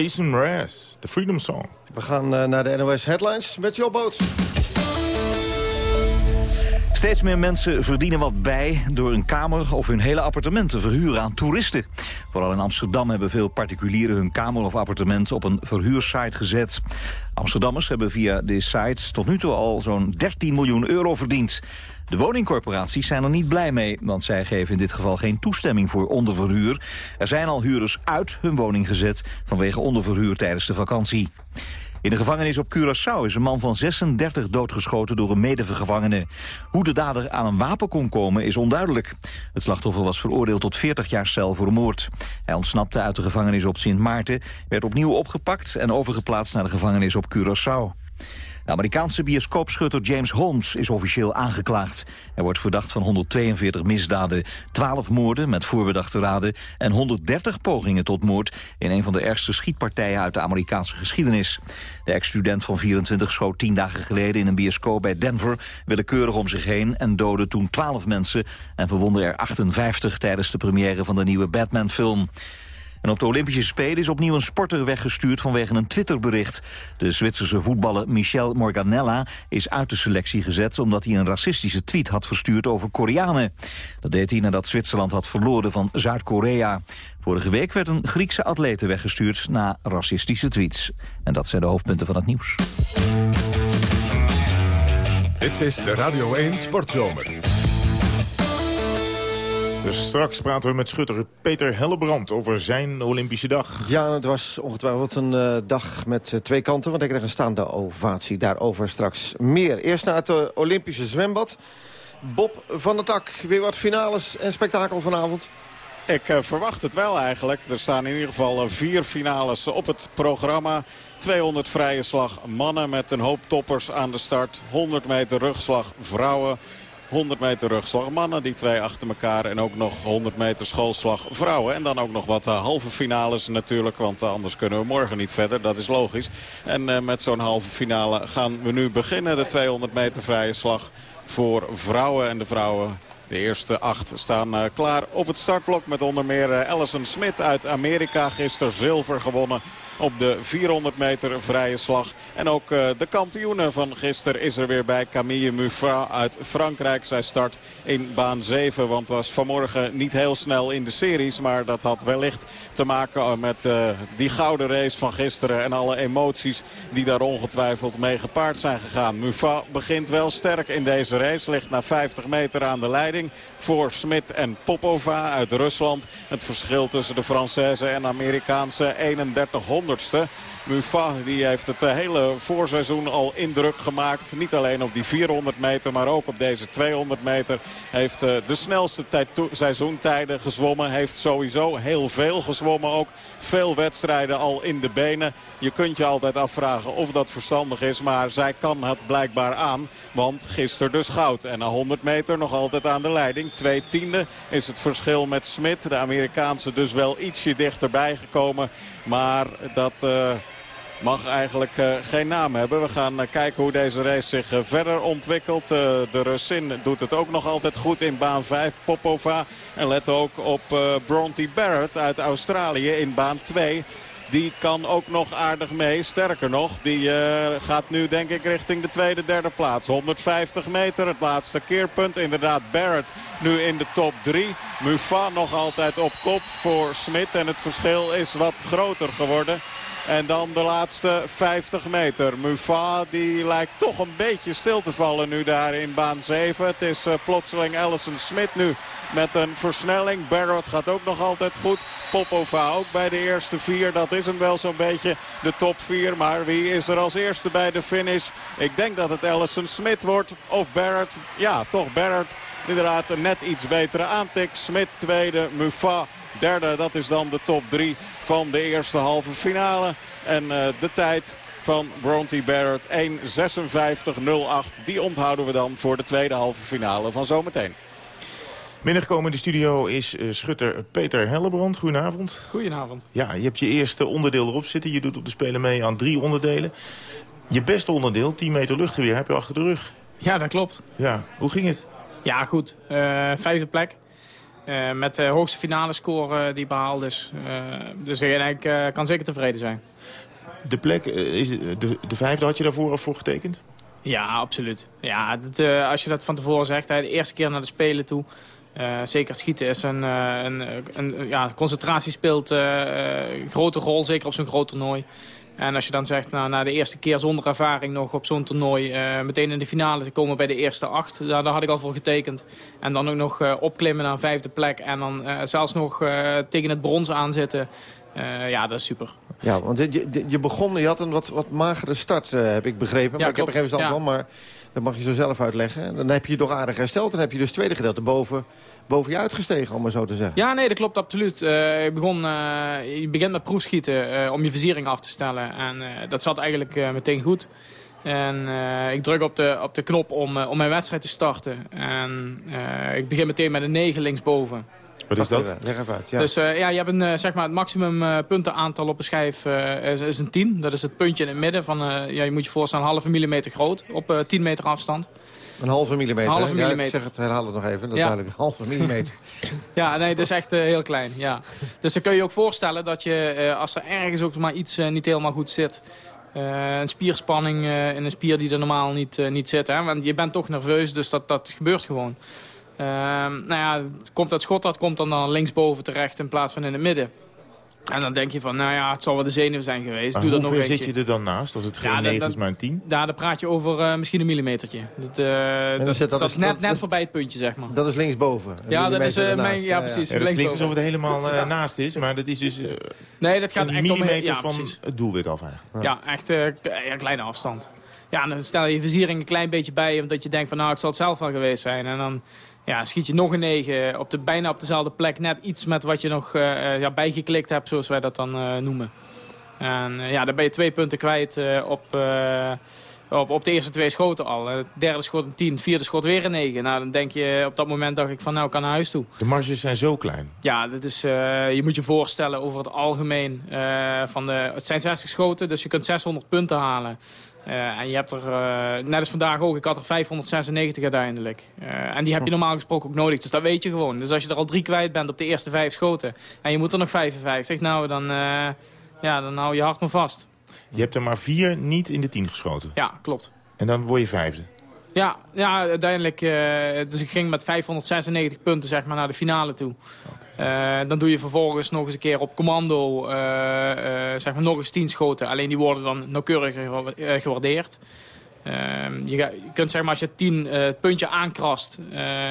Jason Mraz, de Freedom Song. We gaan uh, naar de NOS Headlines met Job Boot. Steeds meer mensen verdienen wat bij door een kamer of hun hele appartement te verhuren aan toeristen. Vooral in Amsterdam hebben veel particulieren hun kamer of appartement op een verhuursite gezet. Amsterdammers hebben via de sites tot nu toe al zo'n 13 miljoen euro verdiend. De woningcorporaties zijn er niet blij mee, want zij geven in dit geval geen toestemming voor onderverhuur. Er zijn al huurders uit hun woning gezet vanwege onderverhuur tijdens de vakantie. In de gevangenis op Curaçao is een man van 36 doodgeschoten door een medegevangene. Hoe de dader aan een wapen kon komen is onduidelijk. Het slachtoffer was veroordeeld tot 40 jaar cel voor moord. Hij ontsnapte uit de gevangenis op Sint Maarten, werd opnieuw opgepakt en overgeplaatst naar de gevangenis op Curaçao. De Amerikaanse bioscoopschutter James Holmes is officieel aangeklaagd. Hij wordt verdacht van 142 misdaden, 12 moorden met voorbedachte raden... en 130 pogingen tot moord in een van de ergste schietpartijen uit de Amerikaanse geschiedenis. De ex-student van 24 schoot tien dagen geleden in een bioscoop bij Denver... willekeurig om zich heen en doodde toen 12 mensen... en verwonde er 58 tijdens de première van de nieuwe Batman-film. En op de Olympische Spelen is opnieuw een sporter weggestuurd vanwege een Twitterbericht. De Zwitserse voetballer Michel Morganella is uit de selectie gezet... omdat hij een racistische tweet had verstuurd over Koreanen. Dat deed hij nadat Zwitserland had verloren van Zuid-Korea. Vorige week werd een Griekse atlete weggestuurd na racistische tweets. En dat zijn de hoofdpunten van het nieuws. Dit is de Radio 1 Sportzomer. Dus straks praten we met schutter Peter Hellebrand over zijn Olympische dag. Ja, het was ongetwijfeld een uh, dag met uh, twee kanten. Want ik krijg een staande ovatie. Daarover straks meer. Eerst naar het uh, Olympische zwembad. Bob van der Tak, weer wat finales en spektakel vanavond. Ik verwacht het wel eigenlijk. Er staan in ieder geval vier finales op het programma. 200 vrije slag mannen met een hoop toppers aan de start. 100 meter rugslag vrouwen. 100 meter rugslag mannen, die twee achter elkaar. En ook nog 100 meter schoolslag vrouwen. En dan ook nog wat uh, halve finales natuurlijk. Want uh, anders kunnen we morgen niet verder, dat is logisch. En uh, met zo'n halve finale gaan we nu beginnen. De 200 meter vrije slag voor vrouwen. En de vrouwen de eerste acht staan klaar op het startblok met onder meer Allison Smith uit Amerika. Gisteren zilver gewonnen op de 400 meter vrije slag. En ook uh, de kampioene van gisteren is er weer bij. Camille Muffra uit Frankrijk. Zij start in baan 7. Want was vanmorgen niet heel snel in de series. Maar dat had wellicht te maken met uh, die gouden race van gisteren. En alle emoties die daar ongetwijfeld mee gepaard zijn gegaan. Muffra begint wel sterk in deze race. Ligt na 50 meter aan de leiding. Voor Smit en Popova uit Rusland. Het verschil tussen de Française en Amerikaanse 3100 honderdste. Mufa die heeft het hele voorseizoen al indruk gemaakt. Niet alleen op die 400 meter, maar ook op deze 200 meter. Heeft de snelste seizoentijden gezwommen. Heeft sowieso heel veel gezwommen ook. Veel wedstrijden al in de benen. Je kunt je altijd afvragen of dat verstandig is. Maar zij kan het blijkbaar aan. Want gisteren dus goud. En na 100 meter nog altijd aan de leiding. Twee tiende is het verschil met Smit. De Amerikaanse dus wel ietsje dichterbij gekomen. Maar dat... Uh, mag eigenlijk uh, geen naam hebben. We gaan uh, kijken hoe deze race zich verder ontwikkelt. de Russin doet het ook nog altijd goed in baan 5, Popova. En let ook op Bronte Barrett uit Australië in baan 2. Die kan ook nog aardig mee. Sterker nog, die gaat nu denk ik richting de tweede, derde plaats. 150 meter, het laatste keerpunt. Inderdaad, Barrett nu in de top 3. Mufa nog altijd op kop voor Smit. En het verschil is wat groter geworden. En dan de laatste 50 meter. Mufa die lijkt toch een beetje stil te vallen nu daar in baan 7. Het is uh, plotseling Allison Smit nu met een versnelling. Barrett gaat ook nog altijd goed. Popova ook bij de eerste vier. Dat is hem wel zo'n beetje de top 4. Maar wie is er als eerste bij de finish? Ik denk dat het Allison Smit wordt. Of Barrett. Ja, toch Barrett. Inderdaad een net iets betere aantik. Smit tweede. Mufa derde. Dat is dan de top 3 van de eerste halve finale. En uh, de tijd van Bronte Barrett 1.56.08. Die onthouden we dan voor de tweede halve finale van zometeen. Binnengekomen in de studio is uh, schutter Peter Hellebrand. Goedenavond. Goedenavond. Ja, je hebt je eerste onderdeel erop zitten. Je doet op de Spelen mee aan drie onderdelen. Je beste onderdeel, 10 meter luchtgeweer, heb je achter de rug. Ja, dat klopt. Ja, hoe ging het? Ja, goed. Uh, vijfde plek. Met de hoogste finale score die behaald is. dus ik kan zeker tevreden zijn. De plek, is de, de vijfde had je daarvoor al voor getekend? Ja, absoluut. Ja, als je dat van tevoren zegt, de eerste keer naar de Spelen toe... Uh, zeker het schieten is een, een, een, ja, concentratie speelt een grote rol, zeker op zo'n groot toernooi. En als je dan zegt, nou, na de eerste keer zonder ervaring nog op zo'n toernooi... Uh, meteen in de finale te komen bij de eerste acht, daar, daar had ik al voor getekend. En dan ook nog uh, opklimmen naar vijfde plek. En dan uh, zelfs nog tegen het brons aanzitten. ja, dat is super. Ja, want je, je begon, je had een wat, wat magere start, heb ik begrepen. Maar ik heb er geen verstand van, maar dat mag je zo zelf uitleggen. Dan heb je je toch aardig hersteld. Dan heb je dus het tweede gedeelte boven boven je uitgestegen, om maar zo te zeggen. Ja, nee, dat klopt absoluut. Uh, ik begon, uh, je begint met proefschieten uh, om je versiering af te stellen. En dat zat eigenlijk meteen goed. En ik druk op de, op de knop om, om mijn wedstrijd te starten. En ik begin meteen met een 9 linksboven. Wat is dat? Leg even uit. Ja. Dus ja, je hebt een, zeg maar, het maximum puntenaantal op een schijf is, is, een 10. Dat is het puntje in het midden. Van, ja, je moet je voorstellen, een halve millimeter groot op 10 meter afstand. Een halve millimeter. Een halve millimeter. ik zeg het, herhaal het nog even. Dat is duidelijk. Een halve millimeter. ja, nee, dat is echt uh, heel klein. Ja. Dus dan kun je je ook voorstellen dat je, uh, als er ergens ook maar iets uh, niet helemaal goed zit... een spierspanning in een spier die er normaal niet, niet zit. Hè? Want je bent toch nerveus, dus dat, dat gebeurt gewoon. Ehm, nou ja, komt dat schot dat komt dan, dan linksboven terecht in plaats van in het midden. En dan denk je van, nou ja, het zal wel de zenuwen zijn geweest. Maar Doe dat nog zit je er dan naast? Als het geen ja, 9 is, maar een 10? Ja, dan praat je over uh, misschien een millimetertje. Dat, uh, dat, dat, dat, is net, net voorbij het puntje, zeg maar. Dat is linksboven? Ja, dat is uh, mijn, ja, precies. Ja, dat klinkt alsof het helemaal naast is, maar dat is dus nee, dat gaat een echt millimeter om, van precies. het doelwit af eigenlijk. Ja, echt een kleine afstand. Ja, en dan stel je versiering een klein beetje bij, omdat je denkt van, nou, ik zal het zelf wel geweest zijn. En dan ja, schiet je nog een 9 op de, bijna op dezelfde plek. Net iets met wat je nog uh, ja, bijgeklikt hebt, zoals wij dat dan uh, noemen. En uh, ja, dan ben je twee punten kwijt op, op, op de eerste twee schoten al. Het derde schot een 10, vierde schot weer een 9. Nou, dan denk je, op dat moment dacht ik van nou, ik kan naar huis toe. De marges zijn zo klein. Ja, dat is, je moet je voorstellen over het algemeen. van de, het zijn 60 schoten, dus je kunt 600 punten halen. Uh, en je hebt er, uh, net als vandaag ook, ik had er 596 uiteindelijk. Uh, en die heb je normaal gesproken ook nodig, dus dat weet je gewoon. Dus als je er al drie kwijt bent op de eerste vijf schoten... en je moet er nog 55, nou, dan, ja, dan hou je hart maar vast. Je hebt er maar vier niet in de tien geschoten? Ja, klopt. En dan word je vijfde? Ja, ja uiteindelijk, dus ik ging met 596 punten zeg maar, naar de finale toe. Uh, dan doe je vervolgens nog eens een keer op commando uh, uh, zeg maar nog eens 10 schoten. Alleen die worden dan nauwkeuriger gewaardeerd. Ehm, je, je, kunt zeg maar als je 10 het puntje aankrast,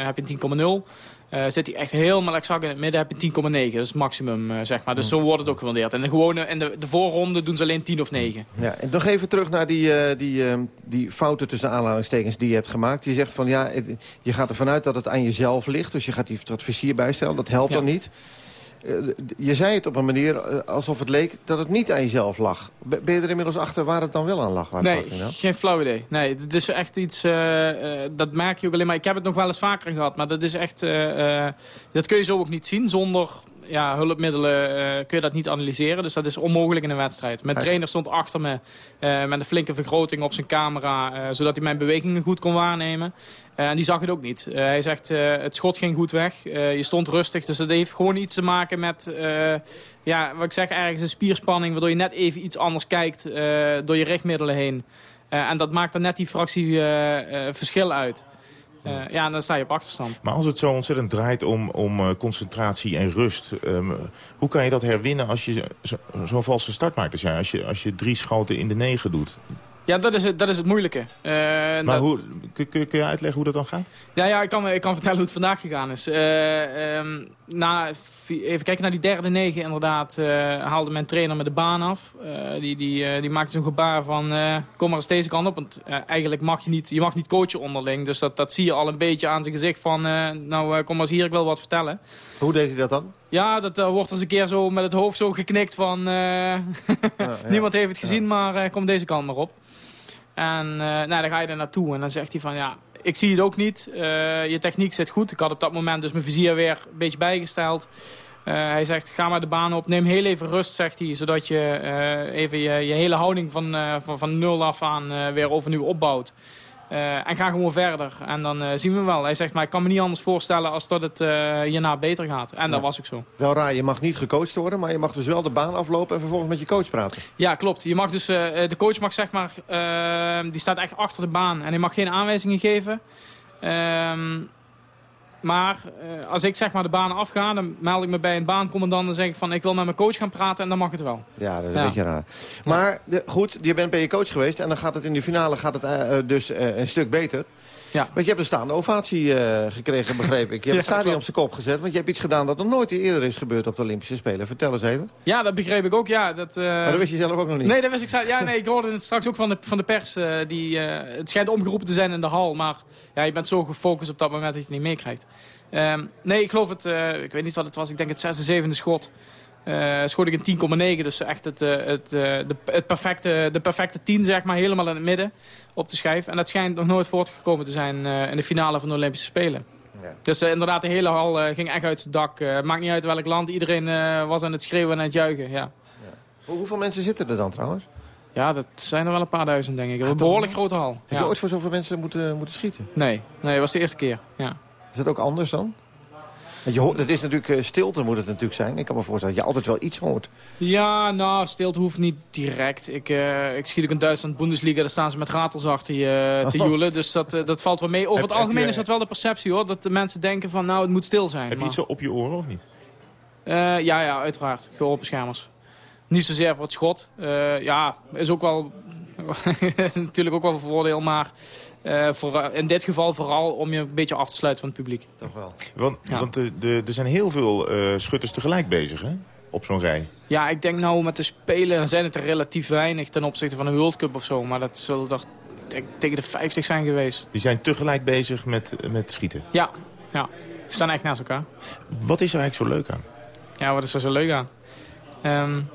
heb je 10,0. Uh, zit hij echt helemaal exact in het midden, heb je 10,9. Dat is het maximum, uh, zeg maar. Dus zo wordt het ook gewaardeerd. En de, gewone, in de, de voorronde doen ze alleen 10 of 9. Ja, en nog even terug naar die, uh, die, die fouten tussen aanhalingstekens die je hebt gemaakt. Je zegt van ja, je gaat ervan uit dat het aan jezelf ligt. Dus je gaat die dat versier bijstellen. Dat helpt ja. dan niet. Eh, je zei het op een manier eh, alsof het leek dat het niet aan jezelf lag. Ben je er inmiddels achter waar het dan wel aan lag? Waar nee, geen flauw idee. Nee, het is echt iets, uh, dat merk je ook alleen maar. Ik heb het nog wel eens vaker gehad, maar dat is echt, uh, dat kun je zo ook niet zien zonder ja, hulpmiddelen kun je dat niet analyseren. Dus dat is onmogelijk in een wedstrijd. Mijn trainer stond achter me met een flinke vergroting op zijn camera... zodat hij mijn bewegingen goed kon waarnemen. En die zag het ook niet. Hij zegt, het schot ging goed weg. je stond rustig. Dus dat heeft gewoon iets te maken met, ja, wat ik zeg, ergens een spierspanning... waardoor je net even iets anders kijkt door je richtmiddelen heen. en dat maakt dan net die fractie verschil uit. Ja, en dan sta je op achterstand. Maar als het zo ontzettend draait om, om concentratie en rust... Um, hoe kan je dat herwinnen als je zo'n zo valse start maakt als jij? Als je, als je drie schoten in de negen doet? Ja, dat is het, dat is het moeilijke. Uh, maar dat... hoe, kun, kun, je uitleggen hoe dat dan gaat? Ja, ja ik, kan, ik kan vertellen hoe het vandaag gegaan is. Uh, um, na, even kijken naar die derde negen inderdaad. Uh, haalde mijn trainer me de baan af. die, die, die maakte zo'n gebaar van kom maar eens deze kant op. Want eigenlijk mag je niet, je mag niet coachen onderling. Dus dat, dat zie je al een beetje aan zijn gezicht van nou kom maar eens hier, ik wil wat vertellen. Hoe deed hij dat dan? Ja, dat wordt eens een keer zo met het hoofd zo geknikt van... ja, ja. niemand heeft het gezien, maar kom deze kant maar op. En uh, nou, dan ga je er naartoe en dan zegt hij van ja, ik zie het ook niet. Uh, je techniek zit goed. Ik had op dat moment dus mijn vizier weer een beetje bijgesteld. Uh, hij zegt, ga maar de baan op, neem heel even rust, zegt hij. Zodat je even je, je, hele houding van, van, van nul af aan weer overnieuw opbouwt. En ga gewoon verder. En dan zien we wel. Hij zegt, maar ik kan me niet anders voorstellen als dat het hierna beter gaat. En dat was ook zo. Wel raar, je mag niet gecoacht worden, maar je mag dus wel de baan aflopen en vervolgens met je coach praten. Ja, klopt. Je mag dus, de coach mag zeg maar, die staat echt achter de baan. En hij mag geen aanwijzingen geven. Ehm, maar uh, als ik zeg maar de baan afga, dan meld ik me bij een baancommandant en zeg ik van ik wil met mijn coach gaan praten en dan mag het wel. Ja, dat is een beetje raar. Maar de, goed, je bent bij je coach geweest en dan gaat het in de finale gaat het, uh, dus uh, een stuk beter. Ja. Want je hebt een staande ovatie uh, gekregen, begreep ik. Je hebt het stadion op zijn kop gezet, want je hebt iets gedaan dat nog nooit eerder is gebeurd op de Olympische Spelen. Vertel eens even. Ja, dat begreep ik ook, ja. Dat, uh... Maar dat wist je zelf ook nog niet? Nee, dat wist ik Ja, nee, ik hoorde het straks ook van de, van de pers. Uh, die, het schijnt omgeroepen te zijn in de hal, maar ja, je bent zo gefocust op dat moment dat je het niet meekrijgt. Um, nee, ik geloof het, ik weet niet wat het was, ik denk het zesde, zevende schot. Uh, schoot ik een 10,9. Dus echt het, uh, het, uh, de, het perfecte, de perfecte 10, zeg maar, helemaal in het midden op de schijf. En dat schijnt nog nooit voortgekomen te zijn in de finale van de Olympische Spelen. Ja. Dus inderdaad, de hele hal ging echt uit zijn dak. maakt niet uit welk land, iedereen was aan het schreeuwen en aan het juichen. Ja. ja. Hoeveel mensen zitten er dan trouwens? Ja, dat zijn er wel een paar duizend, denk ik. een behoorlijk grote hal. Heb je ooit voor zoveel mensen moeten, moeten schieten? Nee, nee, dat was de eerste keer. Ja. Is dat ook anders dan? Je hoort, het is natuurlijk uh, stilte moet het natuurlijk zijn. Ik kan me voorstellen dat je altijd wel iets hoort. Ja, nou, stilte hoeft niet direct. Ik, uh, ik zie ook in Duitsland, Bundesliga, daar staan ze met ratels achter je uh, te oh. joelen. Dus dat, dat valt wel mee. Over het algemeen is dat wel de perceptie hoor. Dat de mensen denken van, nou, het moet stil zijn. Heb je iets zo op je oren of niet? ja, ja, uiteraard. Gehoorbeschermers. Niet zozeer voor het schot. ja, is ook wel... is natuurlijk ook wel een voordeel, maar uh, voor, in dit geval vooral om je een beetje af te sluiten van het publiek. Toch wel. Want, want de, de, er zijn heel veel uh, schutters tegelijk bezig, hè? Op zo'n rij. Ja, ik denk nou met de Spelen zijn het er relatief weinig ten opzichte van een World Cup of zo. Maar dat zullen denk, tegen de 50 zijn geweest. Die zijn tegelijk bezig met, met schieten? Ja, ja. Die staan echt naast elkaar. Wat is er eigenlijk zo leuk aan? Ja, wat is er zo leuk aan? Um,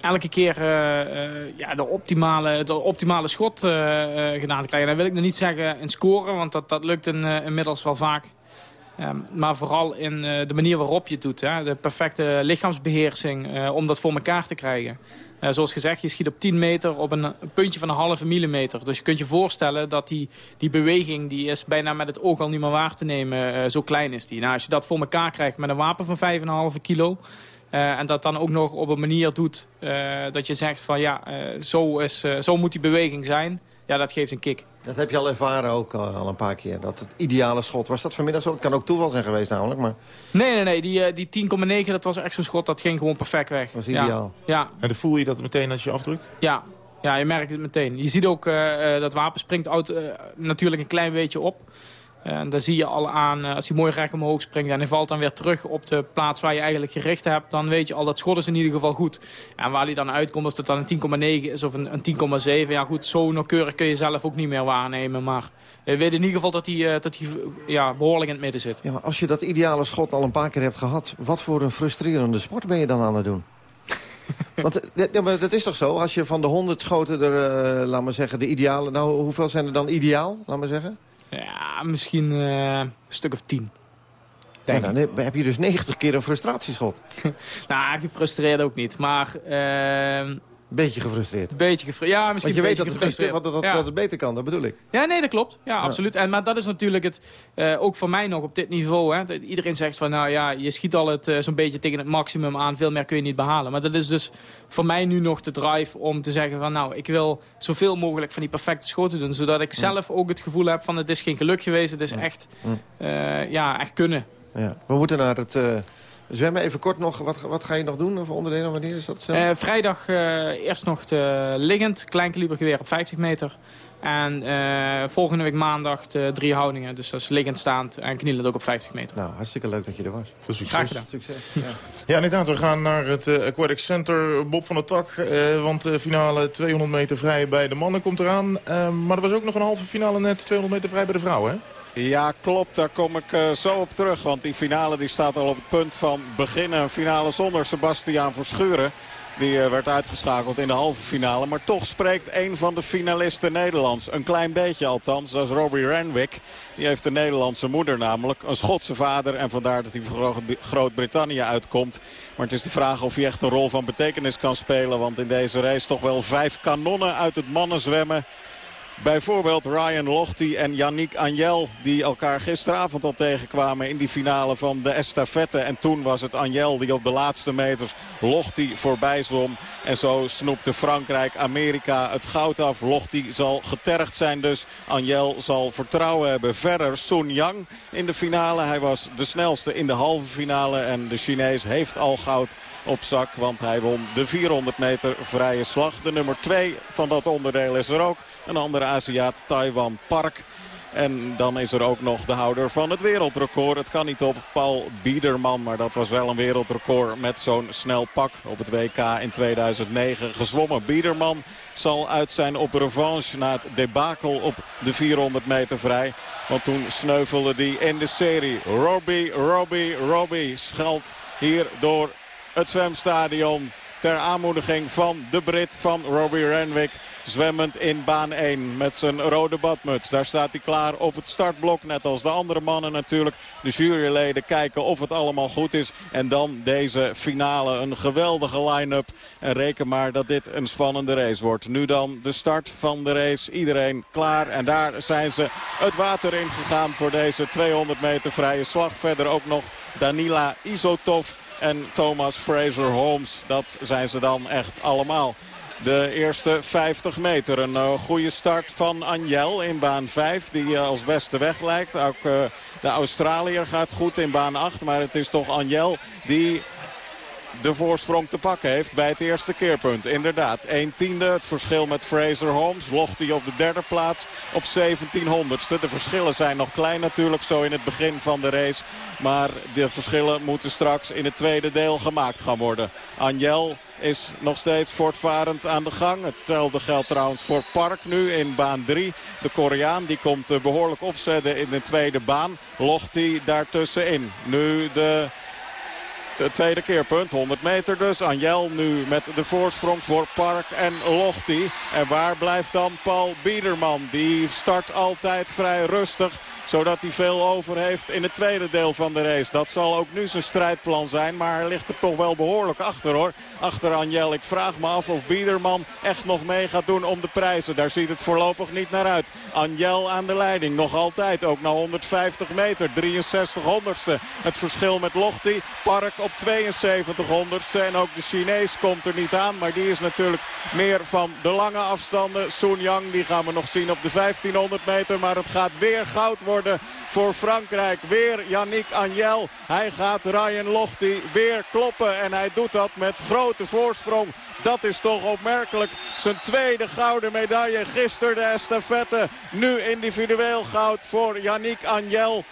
elke keer uh, ja, de, optimale, de optimale schot uh, gedaan te krijgen. Dan wil ik nog niet zeggen in scoren, want dat, dat lukt in, inmiddels wel vaak. Um, maar vooral in de manier waarop je het doet. Hè? De perfecte lichaamsbeheersing om dat voor elkaar te krijgen. zoals gezegd, je schiet op 10 meter op een, een, puntje van een halve millimeter. Dus je kunt je voorstellen dat die, die beweging... die is bijna met het oog al niet meer waar te nemen. zo klein is die. Nou, als je dat voor elkaar krijgt met een wapen van 5,5 kilo... Uh, en dat dan ook nog op een manier doet uh, dat je zegt van ja, uh, zo, is, zo moet die beweging zijn. Ja, dat geeft een kick. Dat heb je al ervaren ook al een paar keer. Dat het ideale schot. Was dat vanmiddag zo? Het kan ook toeval zijn geweest namelijk. Maar... Nee, nee, nee. Die, die 10,9 dat was echt zo'n schot. Dat ging gewoon perfect weg. Dat was ideaal. Ja. ja. En dan voel je dat meteen als je afdrukt? Ja, ja, je merkt het meteen. Je ziet ook uh, dat wapen springt auto, uh, natuurlijk een klein beetje op. En daar zie je al aan, eh, als hij mooi recht omhoog springt en hij valt dan weer terug op de plaats waar je eigenlijk gericht hebt, dan weet je al dat schot is in ieder geval goed. En waar hij dan uitkomt, of dat dan een 10,9 is of een, een 10,7, ja goed, zo nauwkeurig kun je zelf ook niet meer waarnemen. Maar je weet in ieder geval dat hij, eh, dat hij ja, behoorlijk in het midden zit. Ja, maar als je dat ideale schot al een paar keer hebt gehad, wat voor een frustrerende sport ben je dan aan het doen? Want eh, ja, maar dat is toch zo? Als je van de 100 schoten er, uh, laat maar zeggen, de ideale... Nou, hoeveel zijn er dan ideaal, laat maar zeggen? Ja, misschien uh, een stuk of tien. Ja, dan heb je dus 90 keer een frustratieschot. nou, gefrustreerd ook niet. Maar uh, Beetje gefrustreerd. Beetje gefrustreerd. Ja, misschien Want je weet dat het, beste, dat, dat, dat het beter kan, dat bedoel ik. Ja, nee, dat klopt. Ja, absoluut. En, maar dat is natuurlijk het, uh, ook voor mij nog op dit niveau. Hè. Iedereen zegt van, nou ja, je schiet al het uh, zo'n beetje tegen het maximum aan. Veel meer kun je niet behalen. Maar dat is dus voor mij nu nog de drive om te zeggen van, nou, ik wil zoveel mogelijk van die perfecte schoten doen. Zodat ik zelf ook het gevoel heb van, het is geen geluk geweest. Het is echt, uh, ja, echt kunnen. Ja. We moeten naar het Zwemmen, even kort nog. Wat, wat ga je nog doen? Of onderdelen? Wanneer is dat? Uh, vrijdag uh, eerst nog te, liggend. Kleinkaliber geweer op 50 meter. En uh, volgende week maandag de drie houdingen. Dus dat is liggend staand en knielend ook op 50 meter. Nou, hartstikke leuk dat je er was. Veel succes. Graag gedaan. Succes. Ja. ja, inderdaad. We gaan naar het Aquatic Center. Bob van der Tak. want de finale 200 meter vrij bij de mannen komt eraan. maar er was ook nog een halve finale net 200 meter vrij bij de vrouwen, hè? Ja, klopt. Daar kom ik uh, zo op terug. Want die finale die staat al op het punt van beginnen. Een finale zonder Sebastiaan Verschuren. Die uh, werd uitgeschakeld in de halve finale. Maar toch spreekt een van de finalisten Nederlands. Een klein beetje althans. Dat is Robbie Renwick. Die heeft een Nederlandse moeder namelijk. Een Schotse vader. En vandaar dat hij voor Groot-Brittannië uitkomt. Maar het is de vraag of hij echt een rol van betekenis kan spelen. Want in deze race toch wel vijf kanonnen uit het mannen zwemmen. Bijvoorbeeld Ryan Lochte en Yannick Anjel. Die elkaar gisteravond al tegenkwamen in die finale van de estafette. En toen was het Anjel die op de laatste meters Lochte voorbij zwom. En zo snoepte Frankrijk Amerika het goud af. Lochte zal getergd zijn dus. Anjel zal vertrouwen hebben. Verder Sun Yang in de finale. Hij was de snelste in de halve finale. En de Chinees heeft al goud op zak. Want hij won de 400 meter vrije slag. De nummer 2 van dat onderdeel is er ook. Een andere Aziat, Taiwan Park. En dan is er ook nog de houder van het wereldrecord. Het kan niet op Paul Biederman, maar dat was wel een wereldrecord met zo'n snel pak op het WK in 2009 gezwommen. Biederman zal uit zijn op revanche na het debakel op de 400 meter vrij. Want toen sneuvelde hij in de serie. Robbie, Robbie, Robbie schalt hier door het zwemstadion. Ter aanmoediging van de Brit van Robbie Renwick. Zwemmend in baan 1 met zijn rode badmuts. Daar staat hij klaar op het startblok. Net als de andere mannen natuurlijk. De juryleden kijken of het allemaal goed is. En dan deze finale. Een geweldige line-up. En reken maar dat dit een spannende race wordt. Nu dan de start van de race. Iedereen klaar. En daar zijn ze het water in gegaan voor deze 200 meter vrije slag. Verder ook nog Danila Isotov en Thomas Fraser Holmes. Dat zijn ze dan echt allemaal. De eerste 50 meter. Een uh, goede start van Anjel in baan 5. Die uh, als beste weg lijkt. Ook uh, de Australiër gaat goed in baan 8. Maar het is toch Anjel die de voorsprong te pakken heeft bij het eerste keerpunt. Inderdaad, 1 tiende het verschil met Fraser Holmes. Locht hij op de derde plaats op 1700ste. De verschillen zijn nog klein natuurlijk zo in het begin van de race. Maar de verschillen moeten straks in het tweede deel gemaakt gaan worden. Anjel is nog steeds voortvarend aan de gang. Hetzelfde geldt trouwens voor Park nu in baan 3. De Koreaan die komt behoorlijk opzetten in de tweede baan. Locht hij daartussenin. Nu de het tweede keerpunt, 100 meter dus. Anjel nu met de voorsprong voor Park en Lochti. En waar blijft dan Paul Biederman? Die start altijd vrij rustig zodat hij veel over heeft in het tweede deel van de race. Dat zal ook nu zijn strijdplan zijn. Maar hij ligt er toch wel behoorlijk achter hoor. Achter Anjel. Ik vraag me af of Biederman echt nog mee gaat doen om de prijzen. Daar ziet het voorlopig niet naar uit. Anjel aan de leiding. Nog altijd. Ook na 150 meter. 63 honderdste. Het verschil met Lochti. Park op 72 honderdste. En ook de Chinees komt er niet aan. Maar die is natuurlijk meer van de lange afstanden. Sun Yang die gaan we nog zien op de 1500 meter. Maar het gaat weer goud worden voor Frankrijk. Weer Yannick Anjel. Hij gaat Ryan Lochte weer kloppen. En hij doet dat met grote voorsprong. Dat is toch opmerkelijk. Zijn tweede gouden medaille. Gisteren de estafette. Nu individueel goud voor Yannick Anjel.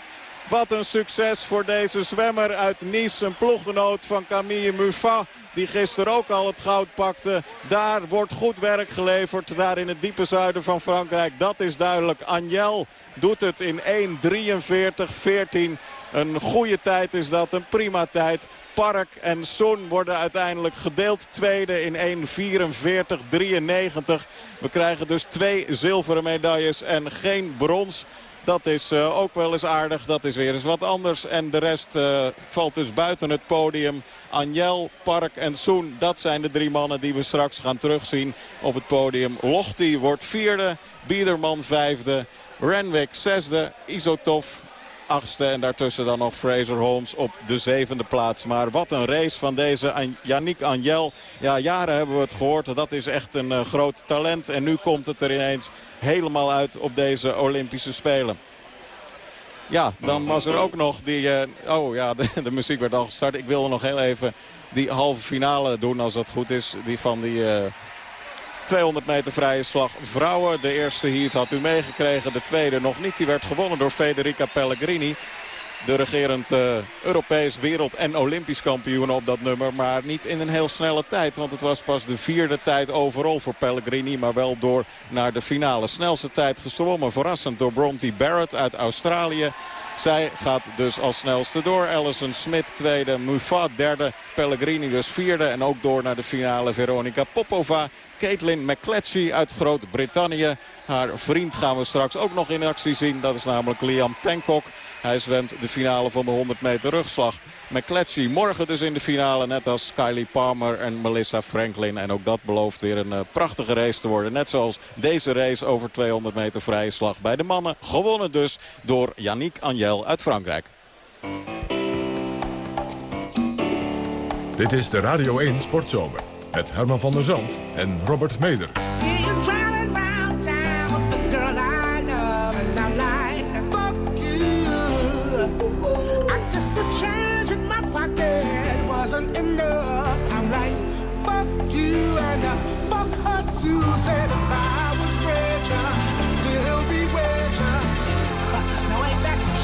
Wat een succes voor deze zwemmer uit Nice. Een ploeggenoot van Camille Muffat. Die gisteren ook al het goud pakte. Daar wordt goed werk geleverd. Daar in het diepe zuiden van Frankrijk. Dat is duidelijk. Anjel doet het in 1.43.14. Een goede tijd is dat. Een prima tijd. Park en Son worden uiteindelijk gedeeld tweede in 1.44.93. We krijgen dus twee zilveren medailles en geen brons. Dat is uh, ook wel eens aardig. Dat is weer eens wat anders. En de rest uh, valt dus buiten het podium. Anjel, Park en Soen. Dat zijn de drie mannen die we straks gaan terugzien op het podium. Lochti wordt vierde. Biederman vijfde. Renwick zesde. Isotov achtste. En daartussen dan nog Fraser Holmes op de zevende plaats. Maar wat een race van deze Yannick Anjel. Ja, jaren hebben we het gehoord. Dat is echt een uh, groot talent. En nu komt het er ineens helemaal uit op deze Olympische Spelen. Ja, dan was er ook nog die... Uh, oh ja, de, de, muziek werd al gestart. Ik wilde nog heel even die halve finale doen als dat goed is. Die van die... Uh, 200 meter vrije slag vrouwen. De eerste heat had u meegekregen. De tweede nog niet. Die werd gewonnen door Federica Pellegrini. De regerend uh, Europees, wereld- en Olympisch kampioen op dat nummer. Maar niet in een heel snelle tijd. Want het was pas de vierde tijd overal voor Pellegrini. Maar wel door naar de finale. Snelste tijd gezwommen. Verrassend door Bronte Barrett uit Australië. Zij gaat dus als snelste door. Alison Smit tweede, Muffat derde, Pellegrini dus vierde. En ook door naar de finale Veronica Popova. Caitlin McClatchy uit Groot-Brittannië. Haar vriend gaan we straks ook nog in actie zien. Dat is namelijk Liam Tankok. Hij zwemt de finale van de 100 meter rugslag. McClatchy morgen dus in de finale. Net als Kylie Palmer en Melissa Franklin. En ook dat belooft weer een prachtige race te worden. Net zoals deze race over 200 meter vrije slag bij de mannen. Gewonnen dus door Yannick Angel uit Frankrijk. Dit is de Radio 1 Sportzomer. Met Herman van der Zand en Robert Meder. said if I was richer, I'd still be richer. now ain't that some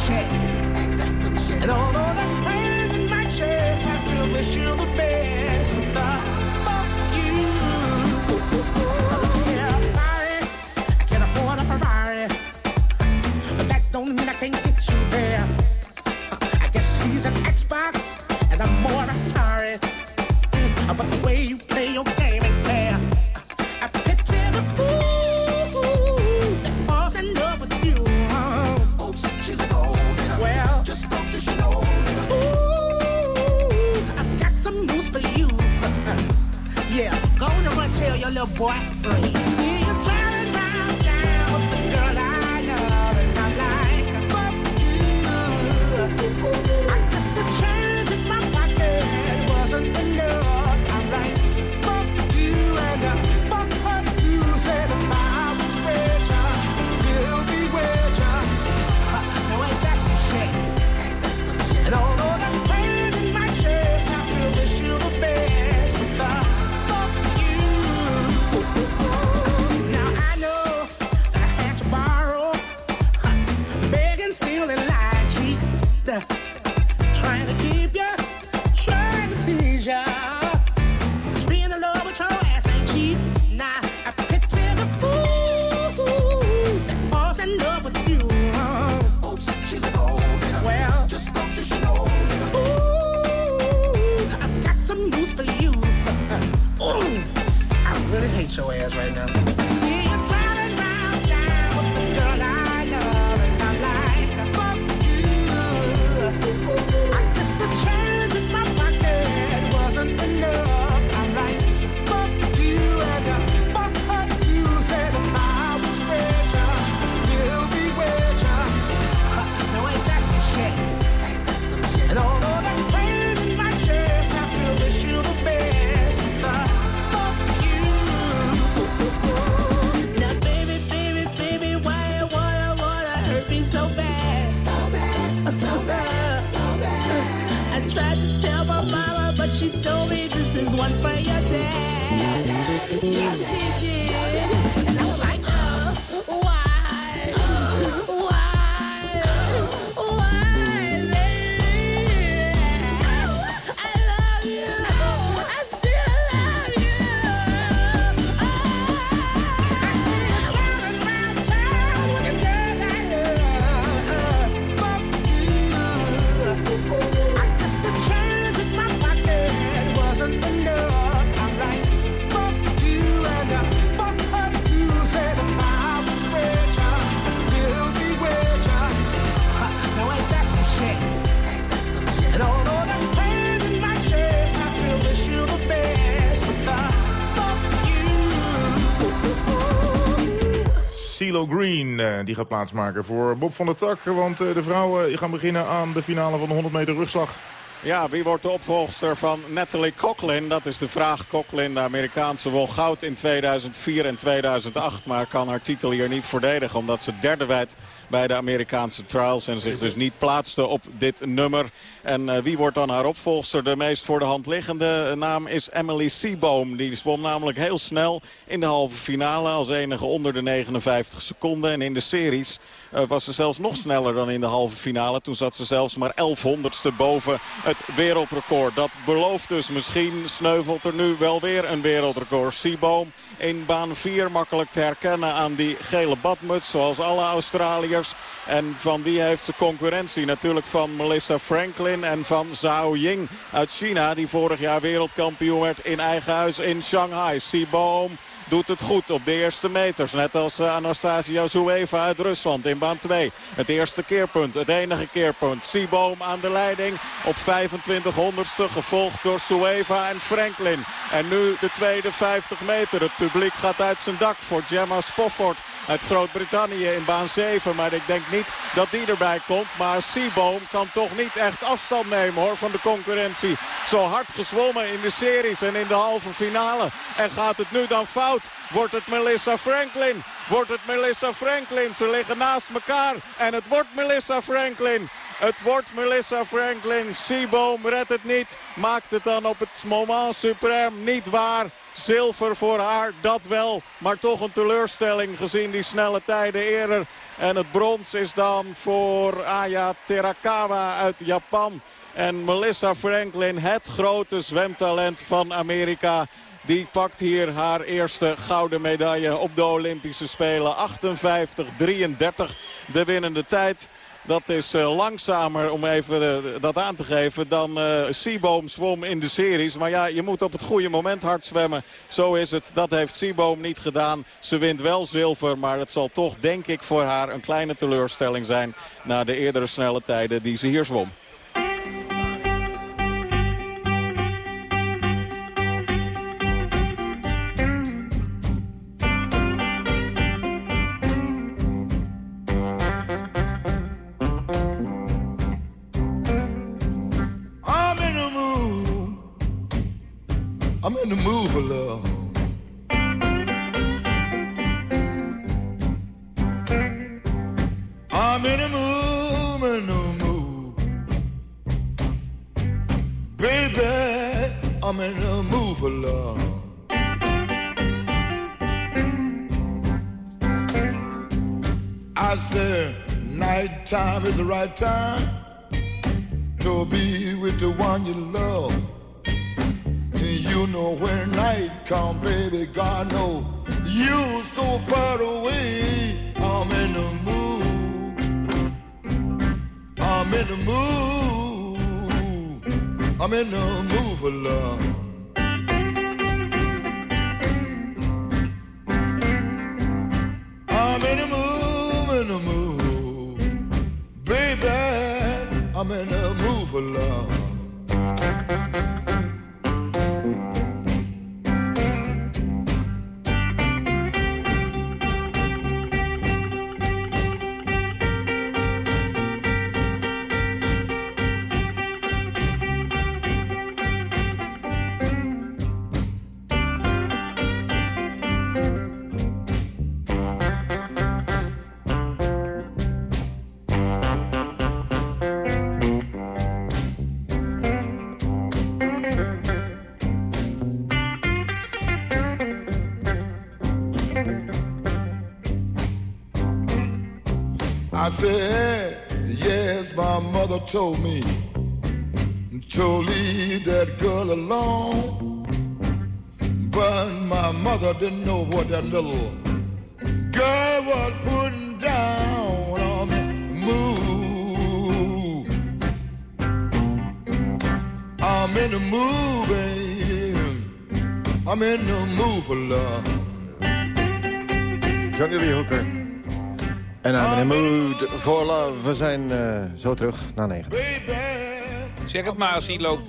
some shit? And that's pain Green eh, die gaat plaatsmaken voor Bob van der Tak. Want eh, de vrouwen gaan beginnen aan de finale van de 100 meter rugslag. Ja, wie wordt de opvolgster van Natalie Coughlin? Dat is de vraag. Coughlin, de Amerikaanse, won goud in 2004 en 2008. Maar kan haar titel hier niet verdedigen. Omdat ze derde werd bij de Amerikaanse trials. En zich dus niet plaatste op dit nummer. En eh, wie wordt dan haar opvolgster? De meest voor de hand liggende naam is Emily Seaboom. Die zwom namelijk heel snel in de halve finale. Als enige onder de 59 seconden. En in de series eh, was ze zelfs nog sneller dan in de halve finale. Toen zat ze zelfs maar 1100ste boven het wereldrecord. Dat belooft dus misschien sneuvelt er nu wel weer een wereldrecord. Seaboom in baan 4 makkelijk te herkennen aan die gele badmuts. Zoals alle Australiërs. En van wie heeft ze concurrentie? Natuurlijk van Melissa Franklin en van Zhao Ying uit China. Die vorig jaar wereldkampioen werd in eigen huis in Shanghai. Seaboom doet het goed op de eerste meters. Net als Anastasia Zueva uit Rusland in baan 2. Het eerste keerpunt, het enige keerpunt. Sieboom aan de leiding op 25 honderdste. Gevolgd door Zueva en Franklin. En nu de tweede 50 meter. Het publiek gaat uit zijn dak voor Gemma Spofford uit Groot-Brittannië in baan 7. Maar ik denk niet dat die erbij komt. Maar Seaboom kan toch niet echt afstand nemen hoor, van de concurrentie. Zo hard gezwommen in de series en in de halve finale. En gaat het nu dan fout? Wordt het Melissa Franklin? Wordt het Melissa Franklin? Ze liggen naast elkaar en het wordt Melissa Franklin. Het wordt Melissa Franklin. Seaboom redt het niet. Maakt het dan op het moment suprême niet waar. Zilver voor haar, dat wel. Maar toch een teleurstelling gezien die snelle tijden eerder. En het brons is dan voor Aya Terakawa uit Japan. En Melissa Franklin, het grote zwemtalent van Amerika... Die pakt hier haar eerste gouden medaille op de Olympische Spelen. 58-33 de winnende tijd. Dat is uh, langzamer, om even uh, dat aan te geven, dan uh, Seaboom zwom in de series. Maar ja, je moet op het goede moment hard zwemmen. Zo is het. Dat heeft Seaboom niet gedaan. Ze wint wel zilver, maar het zal toch, denk ik, voor haar een kleine teleurstelling zijn... na de eerdere snelle tijden die ze hier zwom. I'm in the mood for love. I'm in the mood, in the mood. Baby, I'm in the mood for love. I said, nighttime is the right time to be with the one you love. Know when night come, baby, God know you so far away. I'm in the mood. I'm in the mood. I'm in the mood for love. Told me to leave that girl alone. But my mother didn't know what that little girl was putting down on me. Move. I'm in the mood, baby. I'm in the mood for love. Johnny Lee Hooker. En I'm in the mood for love. We zijn uh, zo terug na negen. Zeg het maar als hij loopt.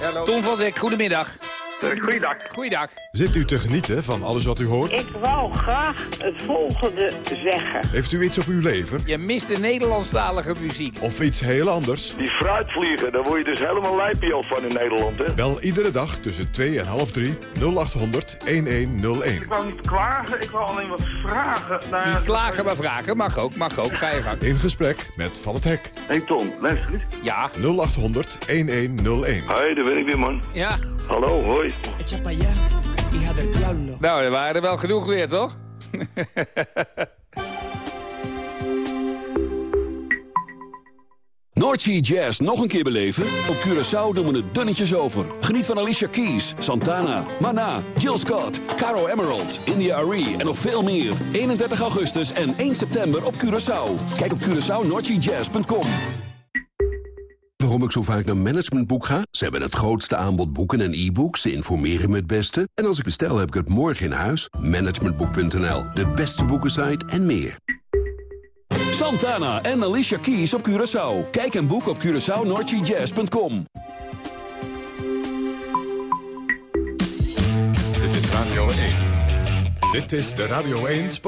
Ja, Tom van Dek, goedemiddag. Goeiedag. Goeiedag. Zit u te genieten van alles wat u hoort? Ik wou graag het volgende zeggen. Heeft u iets op uw lever? Je mist de Nederlandstalige muziek. Of iets heel anders? Die fruitvliegen, daar word je dus helemaal lijpje van in Nederland, hè? Bel iedere dag tussen 2 en half 3 0800 1101. Ik wou niet klagen, ik wou alleen wat vragen. Ja, niet klagen, maar vragen. Mag ook, mag ook. Ga je gang. In gesprek met Van het Hek. Hé hey Tom, luister. Ja. 0800 1101. Hoi, daar ben ik weer, man. Ja. Hallo, hoi. Nou, er waren er wel genoeg weer, toch? Noordsea Jazz nog een keer beleven? Op Curaçao doen we het dunnetjes over. Geniet van Alicia Keys, Santana, Mana, Jill Scott, Caro Emerald, India Arie en nog veel meer. 31 augustus en 1 september op Curaçao. Kijk op CuraçaoNoordseaJazz.com. Waarom ik zo vaak naar Managementboek ga? Ze hebben het grootste aanbod boeken en e-books. Ze informeren me het beste. En als ik bestel, heb ik het morgen in huis. Managementboek.nl, de beste boekensite en meer. Santana en Alicia Keys op Curaçao. Kijk en boek op CuraçaoNordGJazz.com. Dit is Radio 1. Dit is de Radio 1 Sport.